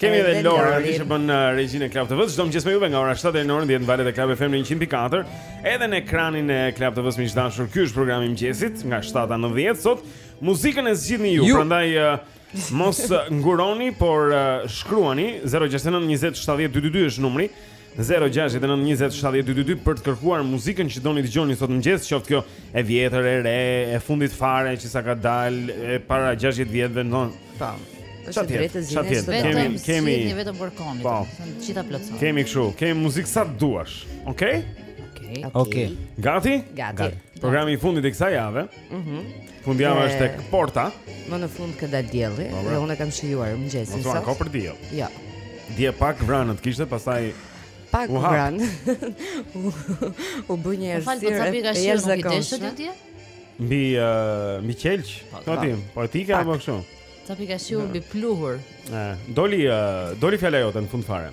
Kemi edhe Lorin, ai që bën uh, regjinë e Club TV. Çdo mëngjes me juve nga ora 7 deri në orën 10 në valët e Club FM në 104, edhe në ekranin e Club TV-s miq të dashur. Ky është programi i mëngjesit nga 7-a në 10 sot. Muzikën e zgjidhni ju, ju. prandaj uh, mos uh, nguroni, por uh, shkruani 069 20 70 222 është numri. Zero gjashtë e nëntë njëzet shtatë dy dy dy për të kërkuar muzikën që doni dëgjoni sot mëngjes, qoftë kjo e vjetër, e re, e fundit fare që sa ka dal, e para 60 vjetëve, domethënë. Tam. Është e drejtë zgjidhja. Vetëm kemi një vetëm për komin. Po. Gjithë plotëson. Kemi kështu, kemi muzikë sa të duash. Okej? Okej. Okej. Gati? Gati. Programi i fundit i kësaj jave. Mhm. Fundjava është tek porta. Më në fund ka dalë dielli po, dhe unë kam shijuar mëngjesin sot. Do të ketë diell. Jo. Dje pak vranësi kishte, pastaj pak u vran. u bë një po errësirë. Po falë, jashtë zakonshë. Nuk i Mbi, uh, mbi qelq, po, të atim, po e tika apo kështu? Ca pika shiu mbi pluhur. E, doli, uh, doli fjala jote në fund fare.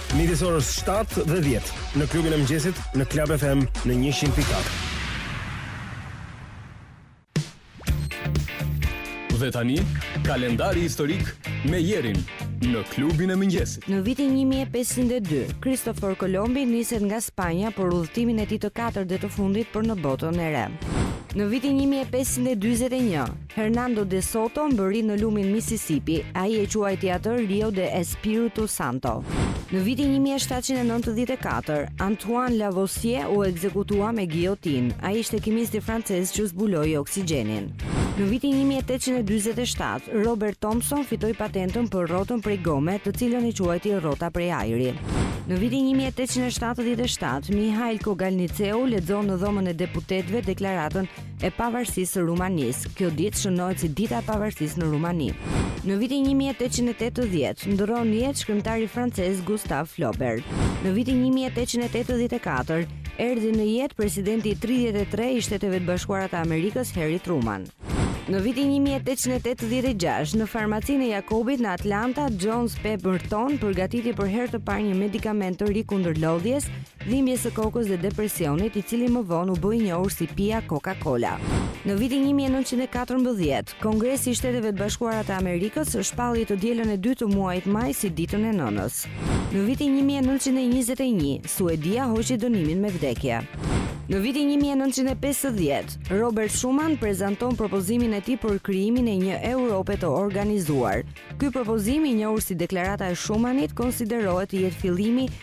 Midis orës 7 dhe 10 në klubin e mëngjesit në Club FM në 100.4. Dhe tani, kalendari historik me Jerin në klubin e mëngjesit. Në vitin 1502, Kristofer Kolombi niset nga Spanja për udhëtimin e tij të katërt dhe të fundit për në botën e re. Në vitin 1541, Hernando de Soto mbërriti në lumin Mississippi, ai e quajti atë Rio de Espiritu Santo. Në vitin një mijë e shtatëqind e nëntëdhjetë e katër, Antoine Lavoisier u ekzekutua me giotinë. Ai ishte kimisti francez që zbuloi oksigjenin. Në vitin një mijë e tetëqind e dyzet e shtatë, Robert Thomson fitoi patentën për rrotën prej gome, të cilën e quajti rrota prej ajri. Në vitin një mijë e tetëqind e shtatëdhjetë e shtatë, Mihail Kogalniceu lexon në Dhomën e Deputetëve deklaratën e pavarësisë së Rumanisë. Kjo ditë shënohet si Dita e Pavarësisë në Rumani. Në vitin 1880 ndërron jetë shkrimtari francez Gustave Flaubert. Në vitin 1884 erdhi në jetë presidenti i 33 i Shteteve të Bashkuara të Amerikës Harry Truman. Në vitin 1886, në farmacinë e Jakobit në Atlanta, John S. Pemberton përgatiti për herë të parë një medikament të ri kundër lodhjes, dhimbjes së kokës dhe depresionit, i cili më vonë u bë i njohur si pija Coca-Cola. Në vitin 1914, Kongresi i Shteteve të Bashkuara të Amerikës shpalli të dielën e dytë të muajit maj si Ditën e Nënës. Në vitin 1921, Suedia hoqi dënimin me vdekje. Në vitin 1950, Robert Schuman prezanton propozimin e tij për krijimin e një Europe të organizuar. Ky propozim, i njohur si Deklarata e Schumanit, konsiderohet të jetë fillimi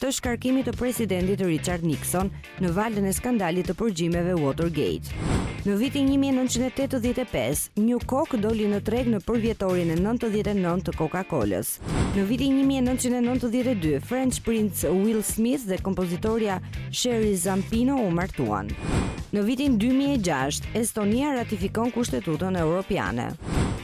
të shkarkimit të presidentit Richard Nixon në valën e skandalit të përgjimeve Watergate. Në vitin 1985, New Coke doli në treg në përvjetorin e 99 të Coca-Colës. Në vitin 1992, French Prince Will Smith dhe kompozitorja Sheree Zampino u martuan. Në vitin 2006, Estonia ratifikon Kushtetutën Europiane.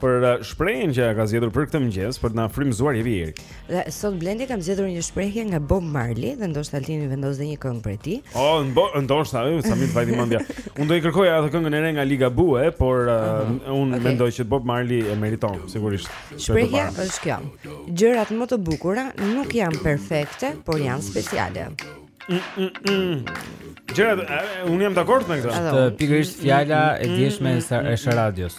për uh, shprehjen që ka zgjedhur për këtë mëngjes për të na frymëzuar jepi Jeri. Dhe sot Blendi kam zgjedhur një shprehje nga Bob Marley dhe ndoshta Altini vendos dhe një këngë për ti. O, oh, ndoshta, ju sa mirë të vajti mendja. Unë do i kërkoja atë këngën e re nga Ligabue, por uh, uh -huh. unë okay. mendoj që Bob Marley e meriton sigurisht. Shprehja është kjo. Gjërat më të bukura nuk janë perfekte, por janë speciale. Mm, mm, mm. Gjërat, unë jam dakord me këtë. Pikërisht fjala e djeshme e së radios.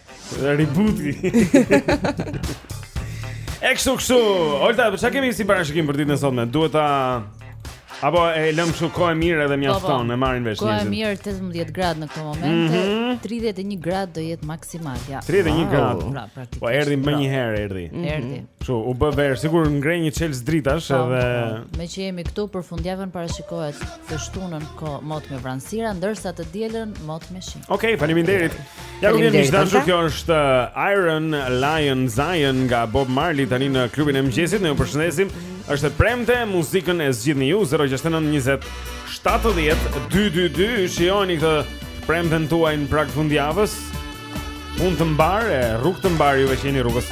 Reboot. E kshu kshu. Olta, po çka kemi si parashikim për ditën e sotme? Duhet ta Apo e lëmë kështu kohë mirë edhe mjafton, po, e marrin vesh njerëzit. Kohë mirë 18 gradë në këtë moment, mm -hmm. 31 gradë do jetë maksimalja. 31 wow. gradë. Pra, praktikisht. Po erdhi menjëherë erdhi. Mm -hmm. Erdhi. Kështu u bë verë, sikur ngre një çelës dritash pa, po, edhe pa, po, meqë jemi këtu për fundjavën parashikohet të shtunën ko mot me vranësira, ndërsa të dielën mot me shi. Okej, okay, faleminderit. Ja ku vjen miq të dashur, kjo është uh, Iron Lion Zion nga Bob Marley tani në klubin e mëngjesit. Ne ju përshëndesim. Është e premte, muzikën e zgjidhni ju 069 20 70 222. Shijojeni këtë premten tuaj në prag fundjavës. Punë të mbarë e rrugë të mbarë juve që jeni rrugës.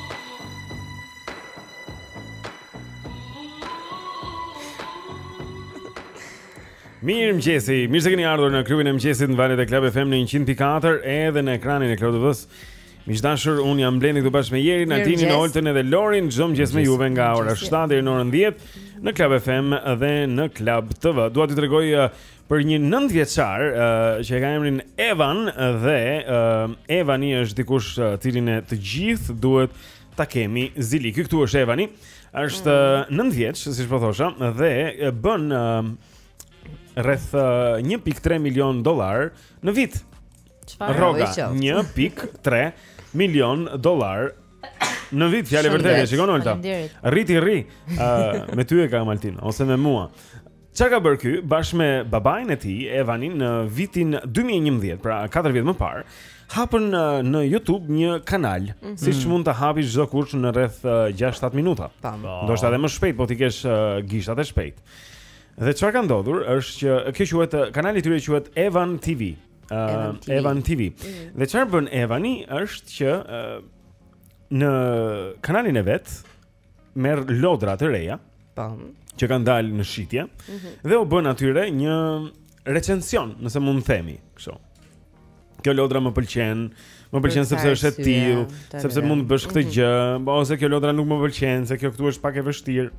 Mirëmëngjesi, mirë se keni ardhur në klubin e mëngjesit në valët e Club FM në 100.4 edhe në ekranin e Club TV-së Miq të dashur, unë jam Blendi këtu bashkë me Jerin, Altinin, Oltën edhe Lorin, çdo mëngjes me juve nga ora 7 deri në orën 10 Në Club FM edhe në Club TV Dua të të tregoj uh, Për një nëntëvjeçar uh, Që e ka emrin Evan Dhe uh, Evani është dikush uh, të cilin ne të gjithë duhet Ta kemi zili Ky këtu është Evani është mm. nëntë vjeç Siç po thosha Dhe uh, bën uh, Rreth uh, 1.3 milion dollarë Në vit Çfarë Rroga 1.3 milion dollarë Në vit, fjalë e vërtetë, e shikon Olta. Rri ti rri. Ë, uh, me ty e kam Altin ose me mua. Çfarë ka bërë ky bashkë me babain e tij, Evani në vitin 2011, pra 4 vjet më parë, hapën në, në YouTube një kanal, mm -hmm. siç mund ta hapi çdokush në rreth 6-7 minuta. Ndoshta edhe më shpejt, po t'i kesh uh, gishtat e shpejt. Dhe çfarë ka ndodhur është që kjo quhet kanali i tyre quhet Evan TV. Uh, Evan TV. Evan TV. Mm -hmm. Dhe çfarë bën Evani është që uh, në kanalin e vet, merr lodra të reja. Po. Që kanë dalë në shitje mm -hmm. dhe u bën atyre një recension, nëse mund të themi kështu. Kjo lodra më pëlqen, më pëlqen sepse është e tillë, sepse mund të bësh këtë mhm. gjë, mm -hmm. ose kjo lodra nuk më pëlqen, se kjo këtu është pak e vështirë.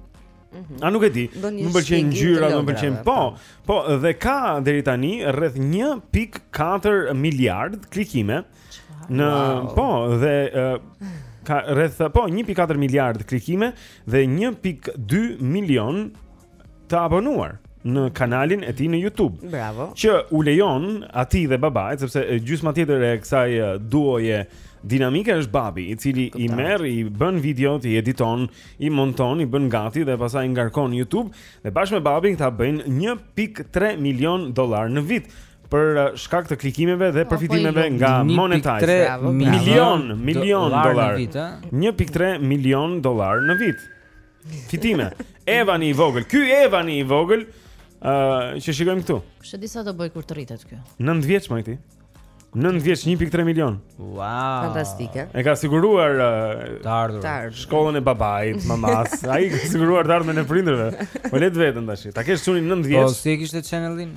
Mm -hmm. A nuk e di. Më pëlqen ngjyra, më pëlqen. Po, po, dhe ka deri tani rreth 1.4 miliard klikime. Mm Në wow. po dhe uh, ka rreth po 1.4 miliard klikime dhe 1.2 milion të abonuar në kanalin e tij në YouTube. Bravo. Që u lejon atij dhe babait sepse gjysma tjetër e kësaj duoje dinamike është babi, i cili i merr, i bën videot, i editon, i monton, i bën gati dhe pastaj i ngarkon në YouTube dhe bashkë me babin ata bëjnë 1.3 milion dollar në vit. për uh, shkak të klikimeve dhe po, po, përfitimeve nga Monetize. 1.3 milion, milion dollar. 1.3 milion dollar në vit. Fitime. Evani i vogël. Ky Evani i vogël ë uh, që shikojmë këtu. Kush e di sa do bëj kur të rritet ky? 9 vjeç më ti. 9 vjeç 1.3 milion. Wow. Fantastike. E ka siguruar uh, të ardhmen. Shkollën e babait, mamas. Ai ka siguruar të ardhmen e prindërve. Po le të veten tash. Ta kesh çunin 9 vjeç. Po si e kishte channelin?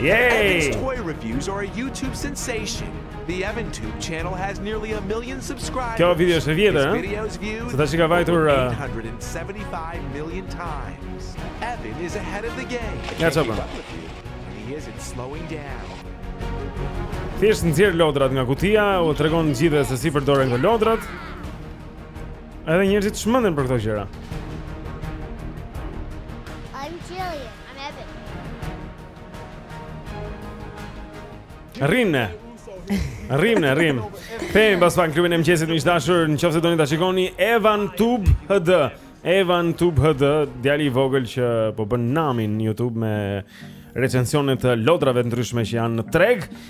Yay! Toy reviews are a YouTube sensation. The Evan Tube channel has nearly a million subscribers. Kjo video është e vjetër, ha? Videos viewed. Se tashi ka vajtur 175 uh, million times. Evan is ahead of the game. Ja çfarë bën? He isn't slowing down. Thjesht nxjerr lodrat nga kutia, u tregon gjithë sesi përdoren këto lodrat. Edhe njerëzit çmenden për këto gjëra. I'm Jillian. Rri me ne Rri me ne, rikthehemi pas pak në klubin e mëngjesit miq të dashur Në qoftë se doni ta shikoni Evan Tube HD Evan Tube HD Djali i vogël që po bën namin në Youtube me recensione të lodrave të ndryshme që janë në treg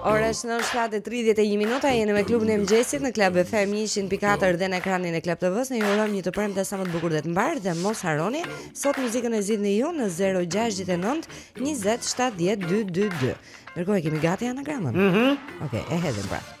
Ora është 7:31 minuta, jeni me klubin e mëngjesit në Club FM 100.4 dhe në ekranin e Club TV-së. Ne ju urojmë një të premte sa më të bukur dhe të mbarë dhe mos harroni sot muzikën e zgjidhni ju në 069 20 70 222. Ndërkohë kemi gati anagramën. Mhm. Mm Okej, okay, e hedhim pra.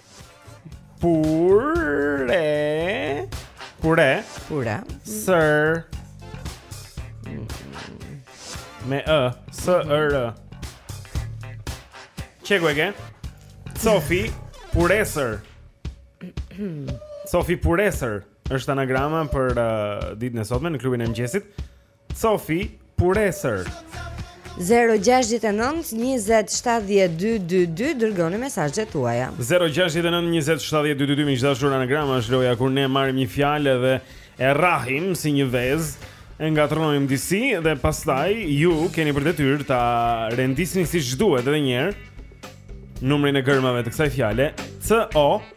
Pure Pure Pure Sir Me ë, s e r. Qe ku e ke? Sofi Pureser. Sofi Pureser është anagrama për uh, ditën e sotme në klubin e mëngjesit. Cofi puresër. 0-6-9-27-12-22 Dërgoni mesazhet tuaja 0-6-9-27-12-22 Miq të dashur anagrama është loja Kur ne marrim një fjalë dhe e rrahim si një vezë E ngatërrojmë disi Dhe pastaj ju keni për detyrë Ta rendisni siç duhet edhe një herë Numrin e gërmave të kësaj fjale C-O-F-I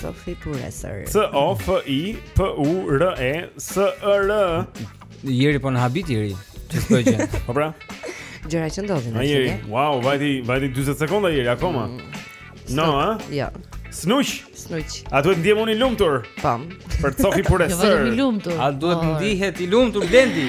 Cofi Puresër. C O F I P U R E S Ë R. Jeri po në habit Jeri. Çfarë gjë? Po pra. Gjëra që ndodhin. Ai, wow, vajti, vajti 40 sekonda Jeri akoma. Mm. No, a? Jo. Snuq. Snuq. A duhet ndihem unë i lumtur? Pam. Për Cofi Puresër. Jo, vetëm i lumtur. A duhet oh. ndihet i lumtur Blendi?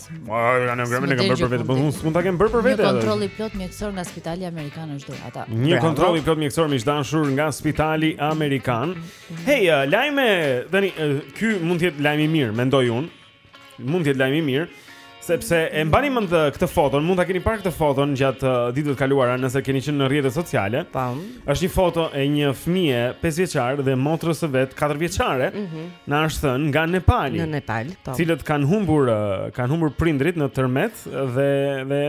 Anagramën e ke bërë vetë, po unë s'mund ta kem bërë për vete. Një kontroll i plotë mjekësor nga Spitali Amerikan është dhurata. Një kontroll i plotë mjekësor miq të dashur nga Spitali Amerikan. Hey, uh, lajme, tani uh, ky mund të jetë lajm i mirë, mendoj unë. Mund të jetë lajm i mirë sepse e mbani mend uh, këtë foton, mund ta keni parë këtë foton gjatë uh, ditëve të kaluara nëse keni qenë në rrjetet sociale. Pam. Është një foto e një fëmije 5 vjeçar dhe motrës së vet 4 vjeçare, mm -hmm. Na është thënë nga Nepali. Në Nepal, po. Të cilët kanë humbur kanë humbur prindërit në tërmet dhe dhe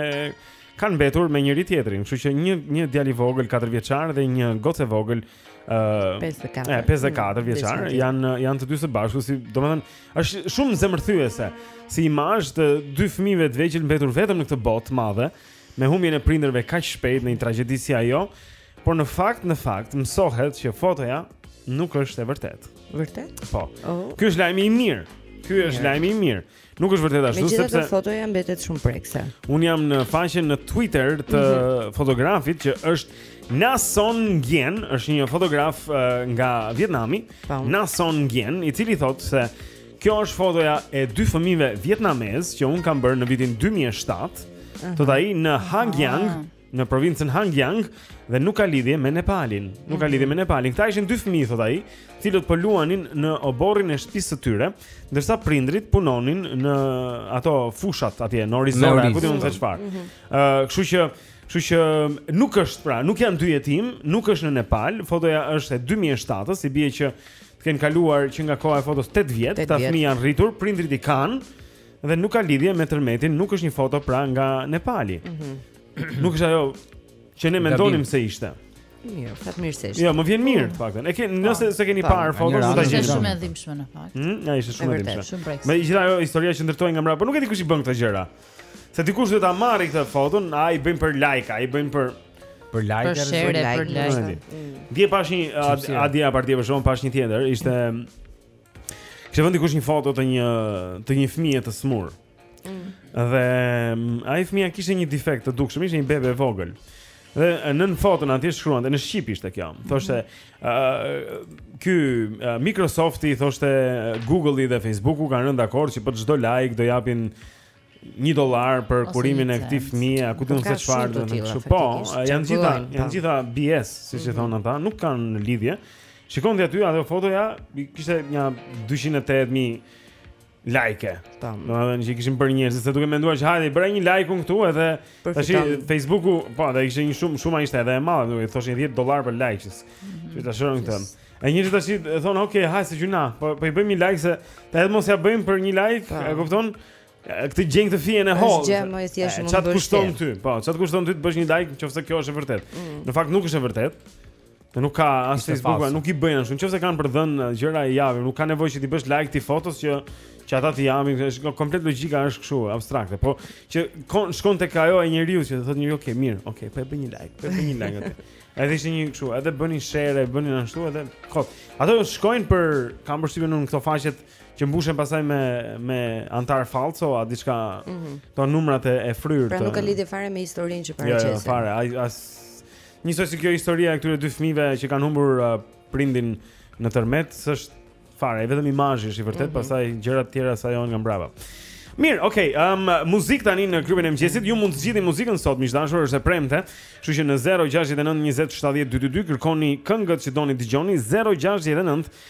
kanë mbetur me njëri tjetrin, kështu që një një djalë i vogël 4 vjeçar dhe një gocë e vogël ë uh, 5 4. Eh, 5 4 vjeçar janë janë të dy së bashku, si domethënë është shumë zemërthyese si imazh i dy fëmijëve të vegjël mbetur vetëm në këtë botë të madhe me humbjen e prindërve kaq shpejt në një tragjedi si ajo. Por në fakt, në fakt mësohet që fotoja nuk është e vërtetë. Vërtet? Po. Oh. Ky është lajmi i mirë. Ky është lajmi i mirë. Nuk është vërtet ashtu sepse Megjithatë fotoja mbetet shumë prekëse. Unë jam në faqen në Twitter të mm -hmm. fotografit që është Na Son Nguyen, është një fotograf uh, nga Vietnami. Po. Na Son Nguyen, i cili thotë se kjo është fotoja e dy fëmijëve vietnamezë që unë kam bërë në vitin 2007. Uh -huh. Thotë ai në Ha Giang, uh -huh. në provincën Ha Giang dhe nuk ka lidhje me Nepalin. Nuk ka mhm. lidhje me Nepalin. Këta ishin dy fëmijë thotë ai, të cilët po luanin në oborrin e shtëpisë së tyre, ndërsa prindërit punonin në ato fushat atje në oriz a ku di unë se çfarë. Ëh, mhm. uh, kështu që Kështu që um, nuk është pra, nuk janë dy jetimë, nuk është në Nepal, fotoja është e 2007-ës, i bie që të kenë kaluar që nga koha e fotos 8 vjet, ata fëmijë janë rritur, prindërit i kanë, Dhe nuk ka lidhje me tërmetin, nuk është një foto pra nga Nepali. Mm -hmm. nuk është ajo që ne mendonim se ishte. Mirë, fatmirësisht. Jo, më vjen mirë të paktën. E ke po, nëse se keni po, parë foton mund ta gjeni. Është shumë e dhimbshme në fakt. Ëh, mm, ja ishte shumë e dhimbshme. Me gjithë ajo historia që ndërtohet nga mbrapa, po nuk e di kush i bën këto gjëra. Se dikush duhet ta marrë këtë foton, a i bëjnë për like, a i bëjnë për për like, për share, për like. Dje pash një A di, apo, për shembull pash një tjetër, ishte Kishte vënë dikush një foto të një, të një fëmije të sëmurë mm. Dhe mm, ai fëmija kishte një defekt të dukshëm, ishte një bebe e vogël Dhe nën foton atje shkruante në shqip ishte kjo mm. Thoshte, uh, ky uh, Microsofti, thoshte Google-i dhe Facebook-u kanë rënë dakord që për çdo like do japin 1 dollar për kurimin e këtij fëmije, a ku di unë se çfarë do të thotë kështu. Po, janë gjitha, janë gjitha BS, siç i, mhm, thonë ata, nuk kanë lidhje. Shikon ti aty ajo fotoja, kishte një 208000 like. Tam. Do të thënë që kishin bërë njerëz, se duke menduar që hajde bëj një like unë këtu edhe tash Facebooku, po, dhe ishte një shumë shumë ishte edhe e madhe, do i thoshin 10 dollar për like. Mhm. Që ta shërojmë këtë. E njerëzit tash thonë, "Ok, hajde se gjynah, po po i bëjmë një like se pse edhe mos ja bëjmë për një like, e kupton? Këtu gjen të fijen e hollë. Gjëja më e thjeshtë që mund të bësh. Ça të kushton ty? Po, ça të kushton ty të bësh një like nëse kjo është e vërtetë. Mm. Në fakt nuk është e vërtetë. Dhe nuk ka as Facebook, nuk i bëjnë ashtu. Nëse kanë për dhënë uh, gjëra i japin, nuk ka nevojë që t'i bësh like ti fotos që që ata t'i japin, është komplet logjika është kështu, abstrakte, po që kon, shkon tek ajo e njeriu që thotë njeriu, "Ok, mirë, ok, po e bëj një like, po e bëj një like atë." Edhe ishte një kështu, edhe bëni share, bëni ashtu edhe kot. Ato shkojnë për kam përshtypjen në këto faqet që mbushen pastaj me me anëtarë falso a diçka mm -hmm. ato numrat e, e fryrë pra nuk ka lidhje fare me historinë që paraqesin jo, jo fare ai është njësoj si kjo historia e këtyre dy fëmijëve që kanë humbur uh, prindërit në tërmet s'është fare vetëm imazhi është i vërtetë mm -hmm. pastaj gjërat e tjera sajohen nga mbrapa Mirë, okay, um, muzikë tani në klubin e mëngjesit. Ju mund të zgjidhni muzikën sot, miq të dashur, është e premte. Kështu që në 069 20 70 222 kërkoni këngët që doni të dëgjoni 069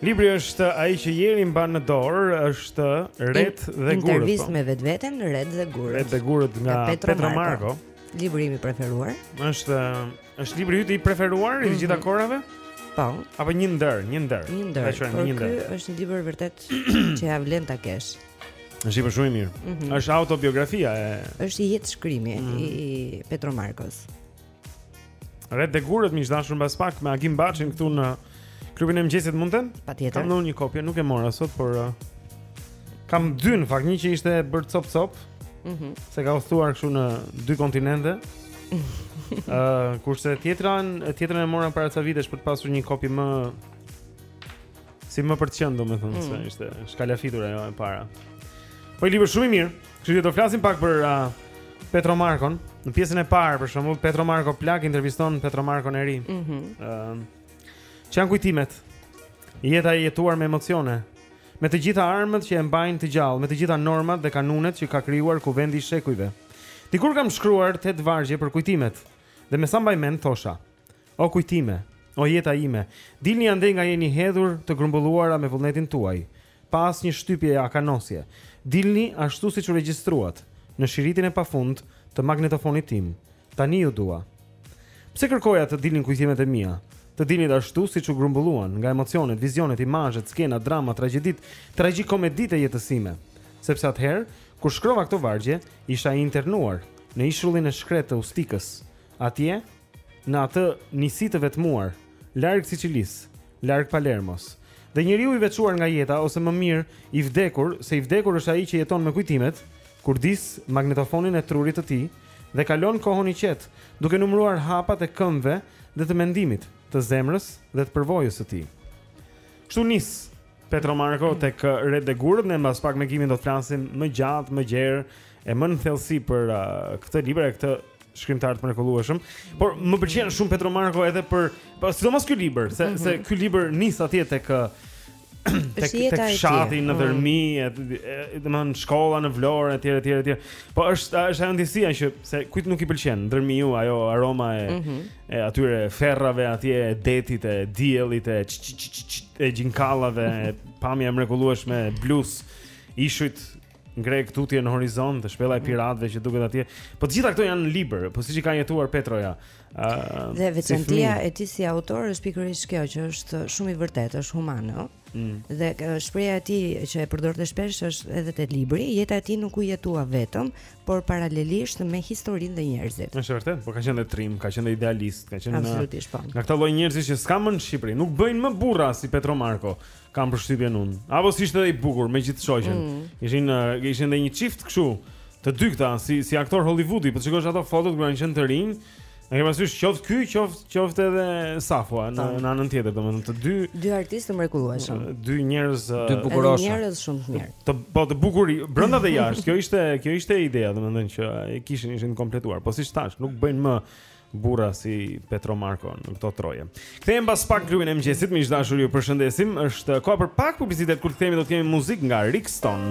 Libri është ai që Eri mban në dorë, është Retë dhe Gurët. Intervistë po. me vetveten Retë dhe Gurët. Retë dhe Gurët nga Petro, Petro Marko. Marko. Libri im i preferuar. Është është libri yt i preferuar mm -hmm. i mhm. gjitha kohërave? Po. Apo një ndër, një ndër. Një ndër. Është një ndër. Ky është një libër vërtet që ja vlen ta kesh. Është shumë i mirë. Mm -hmm. Është autobiografia e Është jetëshkrimi mm -hmm. i Petro Markos. Retë dhe gurët miq të dashur mbas pak me Agim Baçin këtu në klubin e mëngjesit munden Patjetër Kam edhe një kopje, nuk e mora sot, por uh, Kam dy në fakt, një që ishte bërë copë copë mm -hmm. Se ka udhëtuar kështu në dy kontinente uh, Kurse tjetrën, tjetrën e mora para ca vitesh për të pasur një kopje më Si më për të qenë, do me thënë, mm. se ishte shkalafitur ajo e para. Po i libër shumë i mirë, kështu që do flasim pak për uh, Petro Markon. Në pjesën e parë, për shembull, Petro Marko plak interviston Petro Markon e ri. Mm -hmm. uh, ç'janë kujtimet, jeta e jetuar me emocione, me të gjitha armët që e mbajnë të gjallë, me të gjitha normat dhe kanunet që ka krijuar kuvendi i shekujve. Dikur kam shkruar tetë vargje për kujtimet, dhe me sa mbaj mend, thosha, O kujtime, o jeta ime, dilni andej nga jeni hedhur të grumbulluara me vullnetin tuaj, pa asnjë shtypje a kanosje. Dilni ashtu siç u regjistruat, në shiritin e pafund të magnetofonit tim. Tani ju dua. Pse kërkoja të dilnin kujtimet e mia? Të dilnin ashtu siç u grumbulluan, nga emocionet, vizionet, imazhet, skenat, dramat, tragjeditë, tragjikomeditë e jetës sime. Sepse atëherë, kur shkrova këto vargje, isha i internuar në ishullin e shkretë të Ustikës. Atje, në atë nisi të vetmuar, larg Sicilisë, larg Palermos. Dhe njeriu i veçuar nga jeta ose më mirë, i vdekur, se i vdekur është ai që jeton me kujtimet, kurdis magnetofonin e trurit të tij dhe kalon kohën i qetë, duke numëruar hapat e këmbëve dhe të mendimit, të zemrës dhe të përvojës së tij. Kështu nis Petro Marko mm. tek uh, Retë dhe gurët, ne mbas pak me Kimin do të flasim më gjatë, më gjerë e më në thellësi për uh, këtë libër e këtë shkrimtar të mrekullueshëm. Por më pëlqen shumë Petro Marko edhe për, po sidomos ky libër, se mm -hmm. se ky libër nis atje tek uh, tek tek fshati në mm. Dhërmi, domethënë shkolla në Vlorë etj etj etj. Po është është ajo ndjesia që se kujt nuk i pëlqen Dhërmiu, ajo aroma e mm -hmm. e atyre ferrave atje e detit e diellit e e gjinkallave e pamja e mrekullueshme e blusë ishujt grekë tutje në horizont e shpella e piratëve që duket atje po të gjitha këto janë në libër po siç i ka jetuar Petroja uh, dhe veçantia si e tij si autor është pikërisht kjo që është shumë i vërtetë është human ëh Mm. Dhe shprehja e tij që e përdorte shpesh është edhe te libri, jeta e tij nuk u jetua vetëm, por paralelisht me historinë dhe njerëzit. Është vërtet, po ka qenë trim, ka qenë idealist, ka qenë Absolutisht po. Nga këta lloj njerëzish që s'ka më në Shqipëri, nuk bëjnë më burra si Petro Marko, kam përshtypjen unë. Apo s'ishte edhe i bukur me gjithë shoqen. Mm. Ishin ishin edhe një çift kështu, të dy këta si si aktorë Hollywoodi, po shikosh ato fotot kur kanë qenë të rinj. Ne kemi pasur qoftë ky, qoftë qoftë edhe Safo në në anën tjetër, domethënë të dy dy artistë të mrekullueshëm. Dy njerëz dy bukuroshë. Dy njerëz shumë të mirë. Të po të bukur brenda dhe jashtë. Kjo ishte kjo ishte ideja, domethënë që e kishin ishin kompletuar. Po siç thashë, nuk bëjnë më burra si Petro Marko në këto troje. Kthehemi pas pak në klubin e mëngjesit, miq të dashur, ju përshëndesim. Është koha për pak publicitet kur kthehemi do të kemi muzikë nga Rixton.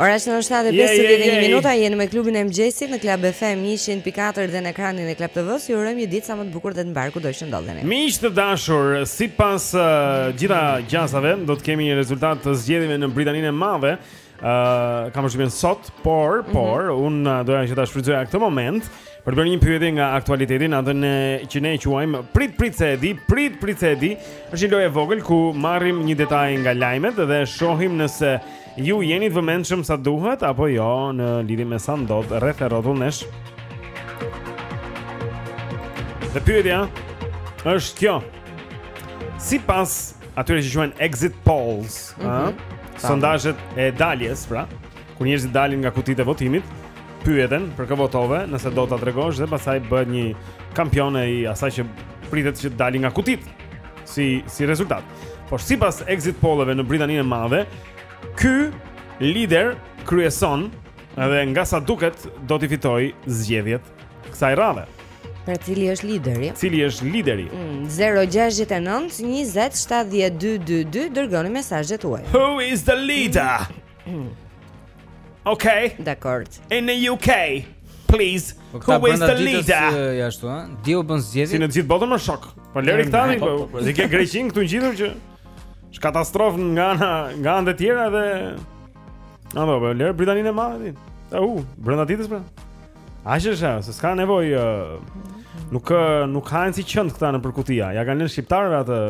Ora është në 7:51 minuta, jemi me klubin e mëngjesit në Club FM 104 dhe në ekranin e Club TV-s. Ju urojmë një ditë sa më të bukur dhe të mbarë kudo të ndodheni. Miq të dashur, sipas uh, gjitha gjasave do të kemi rezultat të zgjedhjeve në Britaninë e Madhe, Uh, kam përshtypjen sot, por, mm -hmm. por, unë uh, doja që ta shfrytëzoja këtë moment për të bërë një pyetje nga aktualiteti në atë që ne e quajmë prit prit se e di, prit prit se e di, është një lojë e vogël ku marrim një detaj nga lajmet dhe shohim nëse ju jeni të vëmendshëm sa duhet apo jo në lidhje me sa ndodh rreth e rrotull nesh. Dhe pyetja është kjo. Sipas atyre që quhen exit polls, ëh, mm -hmm. sondazhet e daljes, pra, kur njerëzit dalin nga kutitë e votimit, pyeten për kë votove, nëse do ta tregosh dhe pastaj bëhet një kampion i asaj që pritet që të dalin nga kutitë si si rezultat. Por sipas exit polleve në Britaninë e Madhe, ky lider kryeson dhe nga sa duket do t'i fitojë zgjedhjet kësaj radhe. Pra cili është lideri? Cili është lideri? Mm, 069 20 7222 dërgoni mesazhet tuaja. Who is the leader? Mm. mm. Okay. Dakor. In the UK. Please. Po Who is the leader? Ja ashtu, ha. Dhe u bënë zgjedhje. Si në gjithë botën mo shok. Po lëri këta tani, po. Dhe po, ke Greqinë këtu ngjitur që është katastrofë nga ana nga anë të tjera dhe Ando, po lëri Britaninë e Madhe. Au, brenda ditës pra. Aq është ajo, se s'ka nevojë uh, nuk uh, nuk hahen si qentë këta nëpër kutia. Ua kanë lënë shqiptarëve atë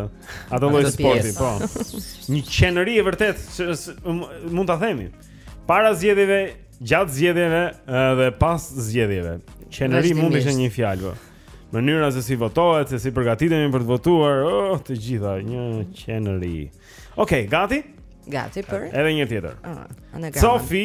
atë lloj sporti, po. Një qenëri e vërtetë, që, që, um, mund ta themi. Para zgjedhjeve, gjatë zgjedhjeve uh, dhe pas zgjedhjeve. Qenëri mund të ishte një fjalë. Po. Mënyra se si votohet, se si përgatitemi për të votuar, oh, të gjitha një qenëri. Okej, okay, gati? Gati për. Edhe një tjetër. Ah, Sofi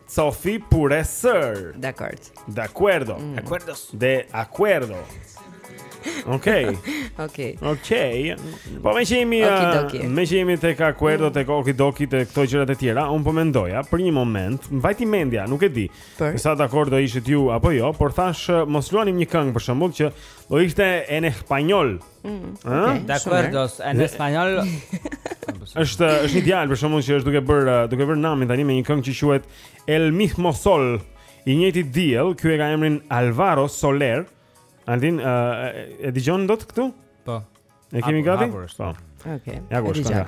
Cofi pure sër. Dakord. De acuerdo. Mm. Acuerdo. De acuerdo. Okej. Okej. Okej. Po meqë jemi uh, meqë jemi tek acuerdo mm. tek okidoki te këto gjërat e tjera. Unë po mendoja për një moment, m'vajti mendja, nuk e di. Për? Sa dakord do ishit ju apo jo, por thashë uh, mos luanim një këngë për shembull që do ishte en español. Mm, okay, de acuerdo, en español. Është është një djalë për shembull që është duke bërë uh, duke bërë namin tani me një këngë që quhet El Mismo Sol. I njëjti diell, ky e ka emrin Alvaro Soler. Andin uh, e dëgjon dot këtu? Po. E kemi gati? Po. Okej. Ja, kush ka?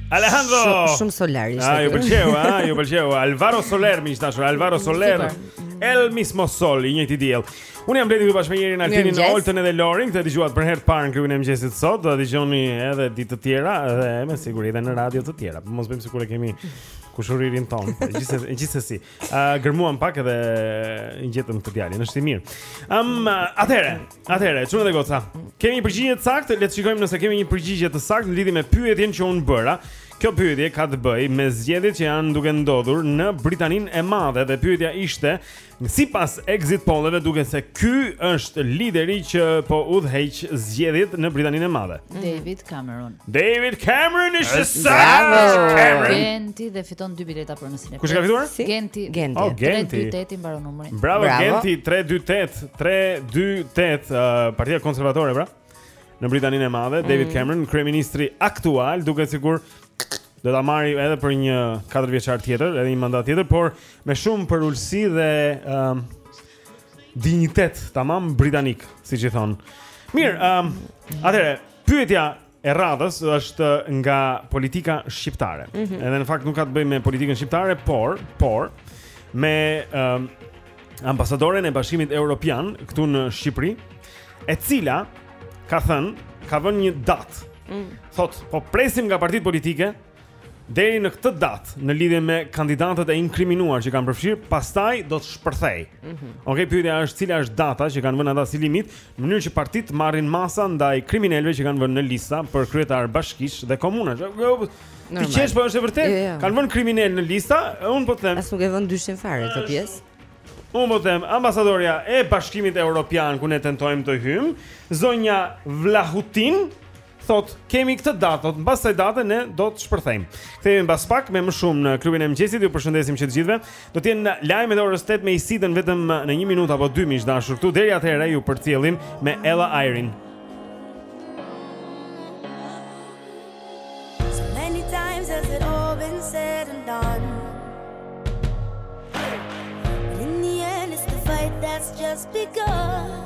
Alejandro. Shumë shum solar ishte. Ai pëlqeu, ai ju pëlqeu. Alvaro Soler miq dashur, Alvaro Soler. El mismo sol, i njëjti diell. Unë jam Bledi këtu bashkë me Jerin Altinin, Oltën edhe Lorin, këtë dëgjuat për herë të parë në klubin e mëngjesit sot, do ta dëgjoni edhe ditë të tjera dhe me siguri edhe në radio të tjera. Po mos bëjmë sikur e kemi kushuririn tonë, por gjithsesi, gjithsesi. Ë uh, gërmuam pak edhe gjetëm këtë djalin, është i mirë. Ëm um, atëherë, Atëherë, çuna dhe goca. Kemi një përgjigje të saktë, le të shikojmë nëse kemi një përgjigje të saktë në lidhje me pyetjen që unë bëra. Kjo pyetje ka të bëjë me zgjedhjet që janë duke ndodhur në Britaninë e Madhe dhe pyetja ishte, sipas exit polleve duket se ky është lideri që po udhëheq zgjedhjet në Britaninë e Madhe. Mm. David Cameron. David Cameron is the Savage Cameron. Genti dhe fiton dy bileta për sinema. Kush e ka fituar? Genti. Genti. Oh, Genti. Tre dy tetë i mbaron numri. Bravo, Bravo. Genti 328 328 uh, Partia Konservatore pra Në Britaninë e Madhe mm. David Cameron Kryeministri aktual Duket sikur Do ta marri edhe për një 4 vjeçar tjetër Edhe një mandat tjetër Por me shumë përulësi dhe um, Dinjitet Tamam Britanik Siç i thonë Mirë um, Atëherë Pyetja e radhës është nga politika shqiptare. Mm -hmm. Edhe në fakt nuk ka të bëjë me politikën shqiptare, por, por me um, ambasadoren e Bashkimit Evropian këtu në Shqipëri, e cila ka thënë, ka vënë një datë. Mm. Thotë, po presim nga partitë politike deri në këtë datë në lidhje me kandidatët e inkriminuar që kanë përfshirë, pastaj do të shpërthejë. Mm -hmm. Okej, okay, pyetja është cila është data që kanë vënë ata si limit, në mënyrë që partitë marrin masa ndaj kriminelëve që kanë vënë në lista për kryetarë bashkish dhe komunash. Ti qesh po është e vërtetë? Jo, jo. Kanë vënë kriminelë në lista, unë po them. As nuk e vë në dyshim fare këtë pjesë. Unë po them, ambasadorja e Bashkimit Evropian ku ne tentojmë të hyjmë, zonja Vlahutin, Thotë, kemi këtë datë, thotë, mbas kësaj date ne do të shpërthejmë. Kthehemi mbas pak me më shumë në klubin e mëngjesit. Ju përshëndesim që të gjithëve. Do të jenë lajmet e orës 8 me Isidën vetëm në 1 minutë apo 2 miq dashur këtu. Deri atëherë ju përcjellim me Ella Eyre. So many times has it all been said and done. In the end it's the fight that's just begun.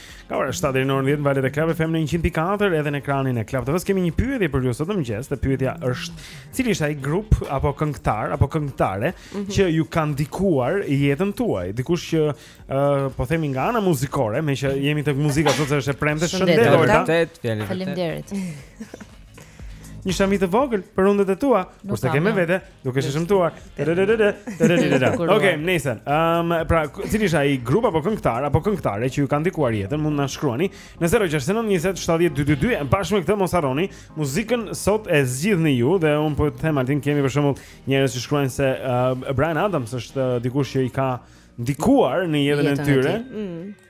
Nga ora 7 deri në orën 10 valët e Club FM në 104 edhe në ekranin e Club TV-s kemi një pyetje për ju sot në mëngjes, dhe pyetja është cili është ai grup apo këngëtar apo këngëtare mm -hmm. që ju ka ndikuar jetën tuaj? Dikush që uh, po themi nga ana muzikore, meqë jemi tek muzika sot është e premte, shëndet Olga. Faleminderit. Një shami të vogël për hundët e tua, kur s'e ke me vete Duket e shëmtuar. Okej, nice. Ehm, pra, cili është ai grup apo këngëtar apo këngëtare që ju ka ndikuar jetën? Mund na shkruani në 069 20 70 222 e bashkë me këtë mos harroni, muzikën sot e zgjidhni ju dhe unë po të them Altin kemi për shembull njerëz që shkruajnë se uh, Bryan Adams është uh, dikush që i ka ndikuar në jetën e tyre. Mm.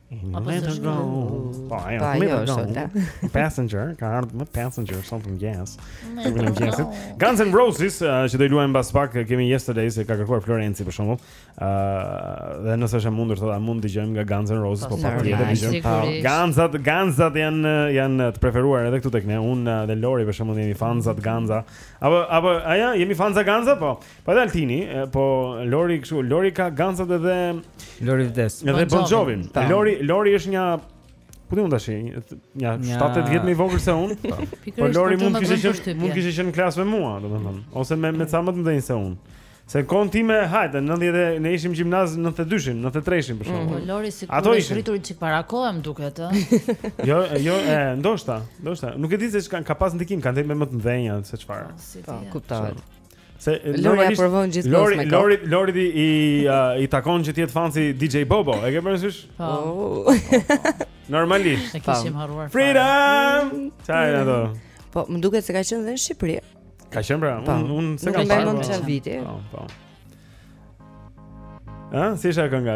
Let Her Go. Po, ajo është mirë gjonda. Passenger, ka ardhur me Passenger sot në mëngjes. Në klubin e mëngjesit. Guns N' Roses, uh, që do i luajmë mbas pak, kemi Yesterdays e ka kërkuar Florenci për shembull. Ëh, uh, dhe nëse është e mundur thotë, a mund të dëgjojmë nga Guns N' Roses po, po patjetër të dëgjojmë. Guns-at, Guns-at janë janë të preferuar edhe këtu tek ne. Unë uh, dhe Lori për shembull jemi fansa të Guns-a. Apo apo aja jemi fansa të Guns-a po. Po edhe Altini, po Lori kështu, Lori ka Guns-at edhe Lori vdes. Edhe Bon Jovin. Lori Lori është një ku di unë tash, nja 7 vjet më i vogël se unë. Po. po Lori mund të kishte qenë mund të kishte qenë në klasë me mua, domethënë, ose me me ca më të mëdhenj se unë. Se kohën time hajde, në 90 ne ishim gjimnaz në 92-shin, në 93-shin për shembull. Po Lori sikur është rritur çik para kohë, më duket, ë. Jo, jo, e, ndoshta, ndoshta. Nuk e di se çka ka pas ndikim, kanë dhënë më të mëdhenja se çfarë. Po, po kuptohet. Se Lori e provon gjithmonë Lori, me Lori, Lori di i uh, i takon që të jetë fans i DJ Bobo. E ke parasysh? Po. Oh. Normalisht. E kishim harruar. Freedom. Çaj na do. Po, më duket se ka qenë dhe në Shqipëri. Ka qenë pra, po. unë un, s'e kam parë. Nuk e mbaj mend çfarë viti. Po, po. Ëh, si është kënga?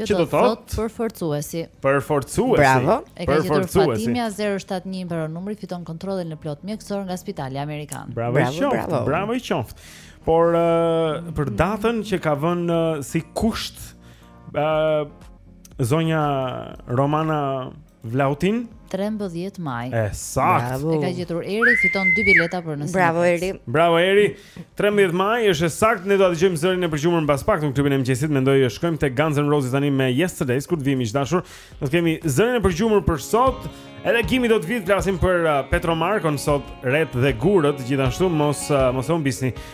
Që do të thotë përforcuesi. Përforcuesi. Bravo. E ka gjetur Fatimia 071 për numrin fiton kontrollin e plotë mjekësor nga Spitali Amerikan. Bravo, bravo i qoftë. Bravo. bravo i qoftë. Por uh, për datën që ka vënë uh, si kusht ë uh, zonja Romana Vlahutin 13 maj. E saktë. E ka gjetur Eri, fiton dy bileta për nesër. Bravo Eri. Bravo Eri. 13 maj është e saktë, ne do të dëgjojmë zërin e përgjumur mbas pak në klubin e mëngjesit. Mendoj të shkojmë te Guns N' Roses tani me Yesterdays, kur të vijmë miq të dashur do të kemi zërin e përgjumur për sot. Edhe Gimi do të vijë të flasim për uh, Petro Markon sot, Retë dhe gurët, gjithashtu mos uh, mos e humbisni.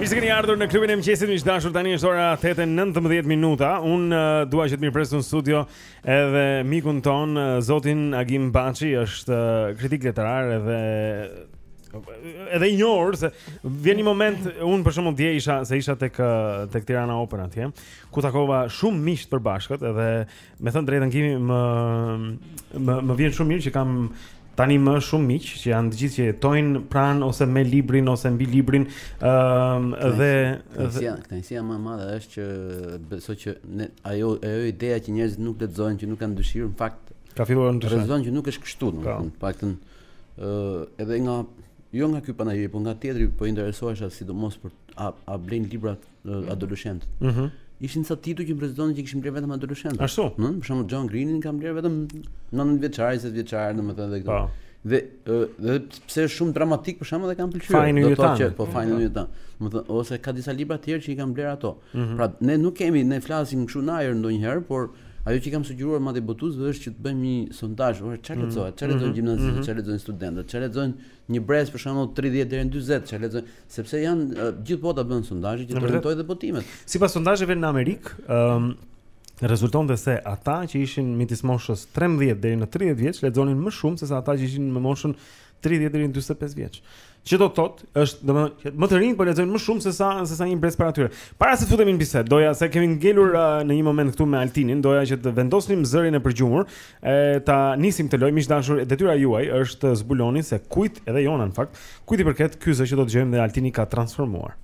Mirë se keni ardhur në klubin e mëngjesit. Miq të dashur tani është ora 8:19 minuta. Unë uh, dua që të mirëpres këtu në studio Edhe mikun tonë zotin Agim Baçi është kritik letrar edhe edhe i njohur se vjen një moment unë për shembull dje isha se isha tek tek Tirana Open atje ku takova shumë miq të përbashkët edhe me thënë drejtën Gimi më më më vjen shumë mirë që kam Tani më shumë miq që janë të gjithë që jetojnë pranë ose me librin ose mbi librin, ë uh, dhe kënaqësia, kënaqësia më e madhe është që besoj që ne, ajo ajo ideja që njerëzit nuk lexojnë, që nuk kanë dëshirë, në fakt ka filluar rezulton që nuk është kështu, në faktën ë uh, edhe nga jo nga ky panairi, por nga tjetri po interesohesha sidomos për a, a blen librat mhm. adoleshent. Ëh. Mm Ishin sa tituj që prezantonin që kishin blerë vetëm adoleshent. Ashtu. Ëh, për shembull John Greenin kanë blerë vetëm 19 vjeçar, 20 vjeçar, domethënë dhe këto. Po. Dhe dhe pse është shumë dramatik për shembull dhe kanë pëlqyer. Faji në yjet tanë. Po Faji në yjet tanë. Domethënë ose ka disa libra të tjerë që i kanë blerë ato. Mm -hmm. Pra ne nuk kemi ne flasim kështu në ajër ndonjëherë, por ajo që kam sugjeruar madje botuesve është që të bëjmë një sondazh, pra çfarë mhm. lexohet, çfarë lexojnë mhm. gjimnazistët, mhm. çfarë lexojnë studentët, çfarë lexojnë Një brez për shembull 30 deri në 40 çfarë lexojnë, sepse janë gjithë bota bën sondazhe që orientojnë dhe botimet. Sipas sondazheve në Amerikë, ëm rezultonte se ata që ishin midis moshës 13 deri në 30 vjeç lexonin më shumë sesa ata që ishin në moshën 30 deri në 45 vjeç. Që do të thotë, është domethënë më të rinjtë po lexojnë më shumë sesa sesa një brez para tyre. Para se të futemi në bisedë, doja se kemi ngelur uh, në një moment këtu me Altinin, doja që të vendosnim zërin e përgjuar E ta nisim të lozim miq dashur, detyra juaj është të zbuloni se kujt edhe jona në fakt, kujt i përket ky zë që do të dëgjojmë dhe Altini ka transformuar.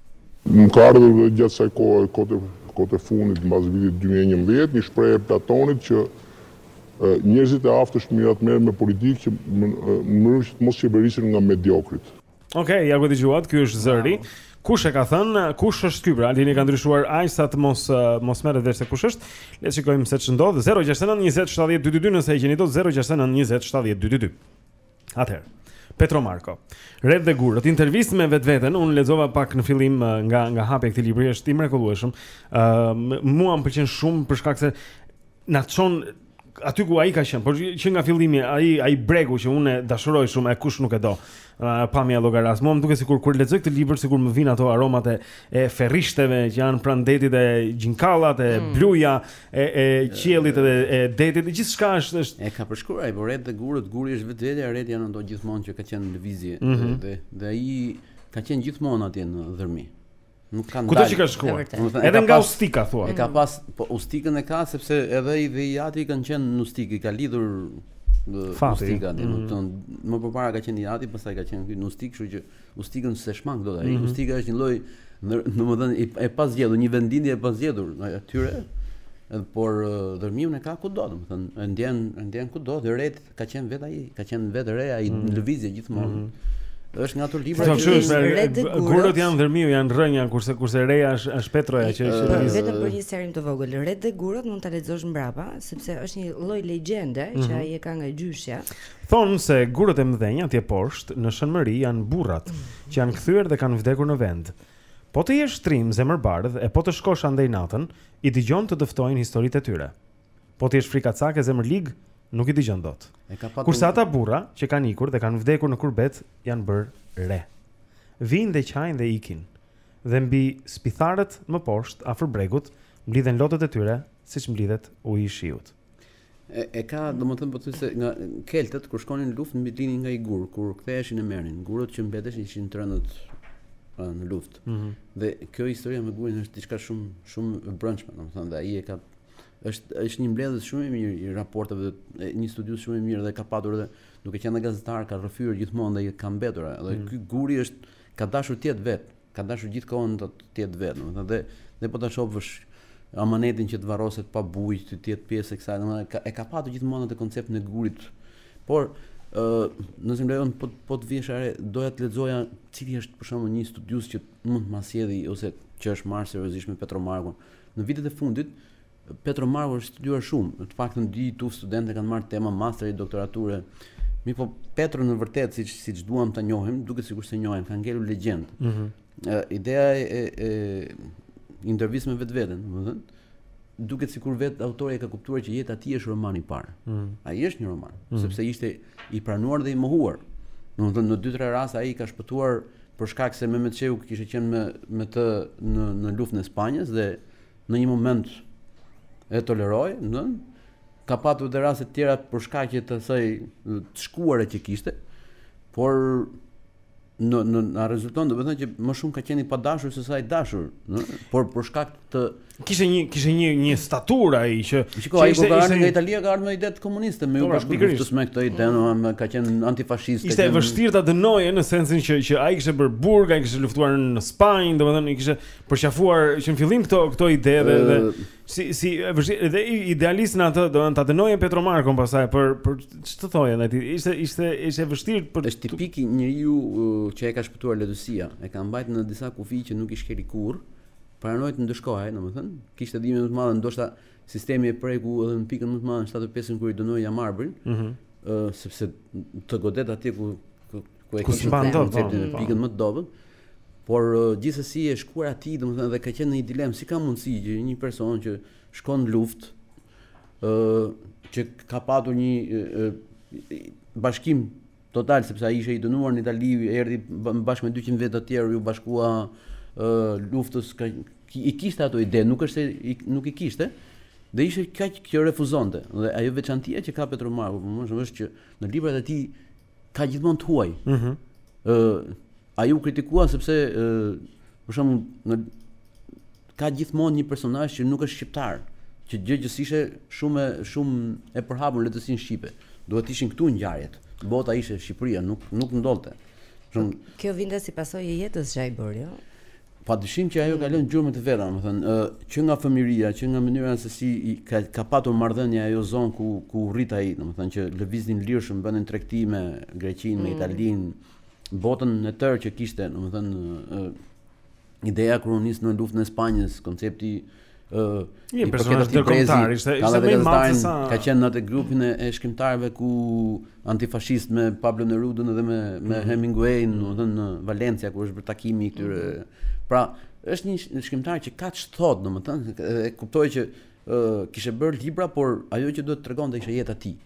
Më ka ardhur gjatë kësaj kohe kohët kohët e fundit mbas vitit dy mijë e njëmbëdhjetë një shprehje e Platonit që njerëzit e aftë është mirë të merren me politikë në mënyrë që të mos qeverisen nga mediokrit. Okej, okay, ja ku e dëgjuat, ky është zëri. Wow. Kush e ka thënë, kush është ky? Pra, Altini ka ndryshuar aq sa të mos uh, mos merret vesh se kush është. Le të shikojmë se ç'ndodh. 069 20 70 222 nëse e gjeni dot 069 20 70 222. Atëherë. Petro Marko. Retë dhe gurët, intervistë me vetveten, unë lexova pak në fillim uh, nga nga hapja e këtij libri, është i mrekullueshëm. Ëm uh, mua më pëlqen shumë për shkak se na çon aty ku ai ka qenë, por që nga fillimi ai ai bregu që unë e dashuroj shumë e kush nuk e do. Uh, pamja e Llogarasë. Mua më duket sikur kur lexoj këtë libër sikur më vijnë ato aromat e, e ferrishteve që janë pranë detit e gjinkallat e mm. bluja e e qiellit dhe e detit, gjithçka është është e ka përshkruar ai. Po retë dhe gurët, guri është vetvetja, retë janë ndo gjithmonë që ka qenë në lëvizje mm -hmm. dhe dhe ai ka qenë gjithmonë atje në Dhërmi. Nuk kanë dalë. Kudo që ka shkuar. Edhe nga Ustika thua. E ka mm. pas, po Ustikën e ka sepse edhe ai dhe i ati kanë qenë në Ustikë, i ka lidhur fati. Ustika, mm -hmm. më përpara ka qenë i ati, pastaj ka qenë në Ustikë, kështu që Ustikën s'e shmang dot ai. Mm -hmm. Ustika është një lloj, domethënë e, e pazgjedhur, një vendlindje e pazgjedhur e tyre. Edhe por Dhërmiun e ka kudo, domethënë e ndjen, e ndjen kudo, dhe retë Ka qenë vetë ai, ka qenë vet re ai mm. në lëvizje gjithmonë. Mm -hmm. Është nga ato libra që është gurët janë Dhërmiu, janë rrënja, kurse kurse reja është është Petroja që është lëviz. Vetëm për një sqarim të vogël, Retë dhe gurët mund ta lexosh mbrapa, sepse është një lloj legjende që mhm. ai e ka nga gjyshja. Thonë se gurët e mëdhenj atje poshtë në Shënmëri janë burrat mhm. që janë kthyer dhe kanë vdekur në vend. Po të jesh trim zemërbardhë e po të shkosh andej natën, i dëgjon të dëftojnë historitë e tyre. Po të jesh frikacak e zemërlig, nuk i dëgjon dot. E ka patur. Kurse ata burra që kanë ikur dhe kanë vdekur në kurbet janë bërë re. Vijnë dhe qajnë dhe ikin. Dhe mbi spitharët më poshtë afër bregut mblidhen lotët e tyre siç mblidhet uji i shiut. E, e ka, domethënë po të shësh nga keltët, kur shkonin në luftë, mbi linin nga një gur, kur ktheheshin e merrnin, gurët që mbeteshin ishin të rënët pra, në luftë. Mm -hmm. Dhe kjo historia me gurin është diçka shumë, shumë e brendshme, domethënë, dhe ai e ka është është një mbledhës shumë i mirë i raporteve dhe një studius shumë i mirë dhe ka patur edhe duke qenë gazetar ka rrëfyer gjithmonë dhe ka mbetur edhe mm. ky guri është ka dashur të jetë vet ka dashur gjithkohën të të jetë vet domethënë dhe dhe po ta shohësh amanetin që të varroset pa bujë të të jetë pjesë e kësaj domethënë ka, e ka patur gjithmonë atë konceptin e gurit por ë uh, nëse më lejon po po të vësh re doja të lexoja cili është për shembull një studius që mund të ma sjellë ose që është marrë seriozisht me Petro Markon Në vitet e fundit, Petro Marko është studiuar shumë, të paktën disa studentë kanë marrë tema masteri, doktorature. Mirëpo Petro në vërtetë, siç siç duam ta njohim, duket sikur s'e njohim, ka ngelur legjendë. Ëh. Mm -hmm. Ideja e e, e intervistës me vetveten, domethënë, duket sikur vet autori e ka kuptuar që jeta e tij është romani i parë. Mm -hmm. Ai është një roman, mm -hmm. sepse ishte i pranuar dhe i mohuar. Domethënë në dy tre raste ai ka shpëtuar për shkak se Mehmet Shehu kishte qenë me me të në në luftën e Spanjës dhe në një moment e toleroi, në ka patur dhe raste të tjera për shkak të asaj të shkuare që kishte, por në në na rezulton domethënë që më shumë ka qenë i padashur se sa i dashur, në, por për shkak të Kishte një kishte një një staturë ai që Shiko, ai kur ka nga Italia ka ardhur me ide komuniste, me u po, bashkuar me me këtë ide, domethënë ka qenë antifashist. Ishte e vështirë ta dënoje në sensin që që ai kishte bërë burg, ai kishte luftuar në Spanjë, domethënë i kishte përqafuar që në fillim këto këto ide dhe dhe si si e vështirë dhe idealist në atë, domethënë ta dënoje Petro Markon pastaj për për ç'të thoje ndaj tij. Ishte ishte ishte e vështirë për Është tipik njeriu që e ka shpëtuar letërsia, e ka mbajtur në disa kufij që nuk i shkeli kurrë. Pranoi të ndëshkohej, domethënë, kishte dhimbje më të madhe, ndoshta sistemi e preku edhe në pikën më të madhe në 75-ën kur i dënoi Jamarbrin, ëh, mm -hmm. sepse të godet atje ku ku, ku e kishte dhënë po, në po. pikën më të dobët. Por gjithsesi e shkuara e tij, domethënë, dhe ka qenë në një dilemë, si ka mundësi që një person që shkon në luftë, ëh, që ka patur një bashkim Total, sepse ai ishte i dënuar në Itali, erdhi bashkë me dyqind vetë të tjerë, iu bashkua luftës, i kishte ato ide, nuk është se nuk i kishte, dhe ishte kaq që refuzonte. Dhe ajo veçantia që ka Petro Marko, po më shumë është që në librat e tij ka gjithmonë të huaj. Ëh. Mm ai u kritikua sepse për shembull në Ka gjithmonë një personazh që nuk është shqiptar, që gjë që s'ishte shumë shumë e përhapur në letërsinë shqipe. Duhet të ishin këtu ngjarjet. Bota ishte Shqipëria, nuk nuk ndodhte. Shumë Kjo vinte si pasojë e jetës që ai bëri, ëh. Pa dyshim që ajo ka lënë gjurmë të veta, domethënë, që nga fëmijëria, që nga mënyra se si i ka, ka patur marrëdhënie ajo zonë ku ku u rrit ai, domethënë që lëviznin lirshëm, bënin tregti me Greqinë, me Italinë, botën e tërë që kishte, domethënë, Ideja kur u nis në luftën e Spanjës, koncepti ë një personazh ndërkombëtar ishte ishte më i madh se sa ka qenë në atë grupin e, e shkrimtarëve ku antifashistë me Pablo Nerudën dhe me me mhm. Hemingway, domethënë në Valencia ku është bërë takimi i këtyre. Mhm. Pra, është një shkrimtar që kaq thot, domethënë e kuptoi që ë kishte bërë libra, por ajo që duhet të tregonte ishte jeta e tij.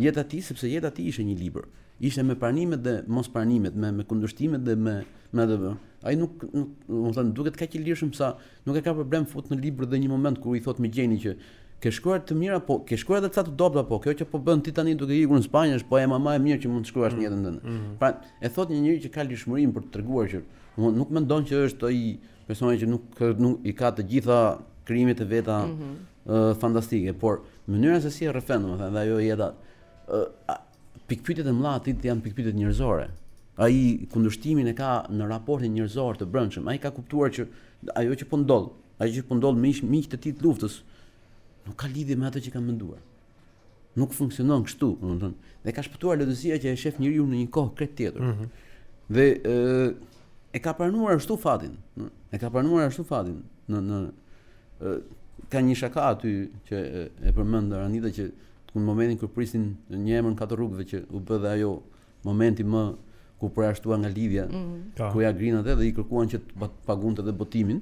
Jeta e tij sepse jeta e tij ishte një libër. Ishte me pranimet dhe mos pranimet, me me kundërshtimet dhe me me atë. Po. Ai nuk nuk, domethënë, duket kaq i lirshëm sa nuk e ka problem fut në libër dhe një moment kur i thot Migjeni që ke shkruar të mira, po ke shkruar edhe ca të dobta, po kjo që po bën ti tani duke ikur në Spanjë është poema më e mirë që mund të shkruash mm, në jetën tënde. Mm. Pra, e thot një njeri që ka lirshmërinë për të treguar që nuk, nuk mendon që është ai personi që nuk, nuk i ka të gjitha krijimet e veta mm -hmm. uh, fantastike, por mënyra se si e rrëfen, domethënë, dhe ajo jeta uh, Pikëpyetjet e mëdha të tij janë pikëpyetjet njerëzore. Ai kundërshtimin e ka në raportin njerëzor të brendshëm. Ai ka kuptuar që ajo që po ndodh, ajo që po ndodh me ish miq të tij të luftës, nuk ka lidhje me atë që ka menduar. Nuk funksionon kështu, domethënë. Dhe ka shpëtuar letërsia që e shef njeriu në një kohë krejt tjetër. Mm -hmm. Dhe ë e ka pranuar ashtu fatin. E ka pranuar ashtu fatin në në ë ka një shaka aty që e, e përmend Arianita që Në momentin kur prisnin Një emër në katër rrugëve që u bë dhe ajo momenti më ku përjashtua nga lidhja, mm -hmm. ku ia grinë atë dhe i kërkuan që të pagunte dhe botimin.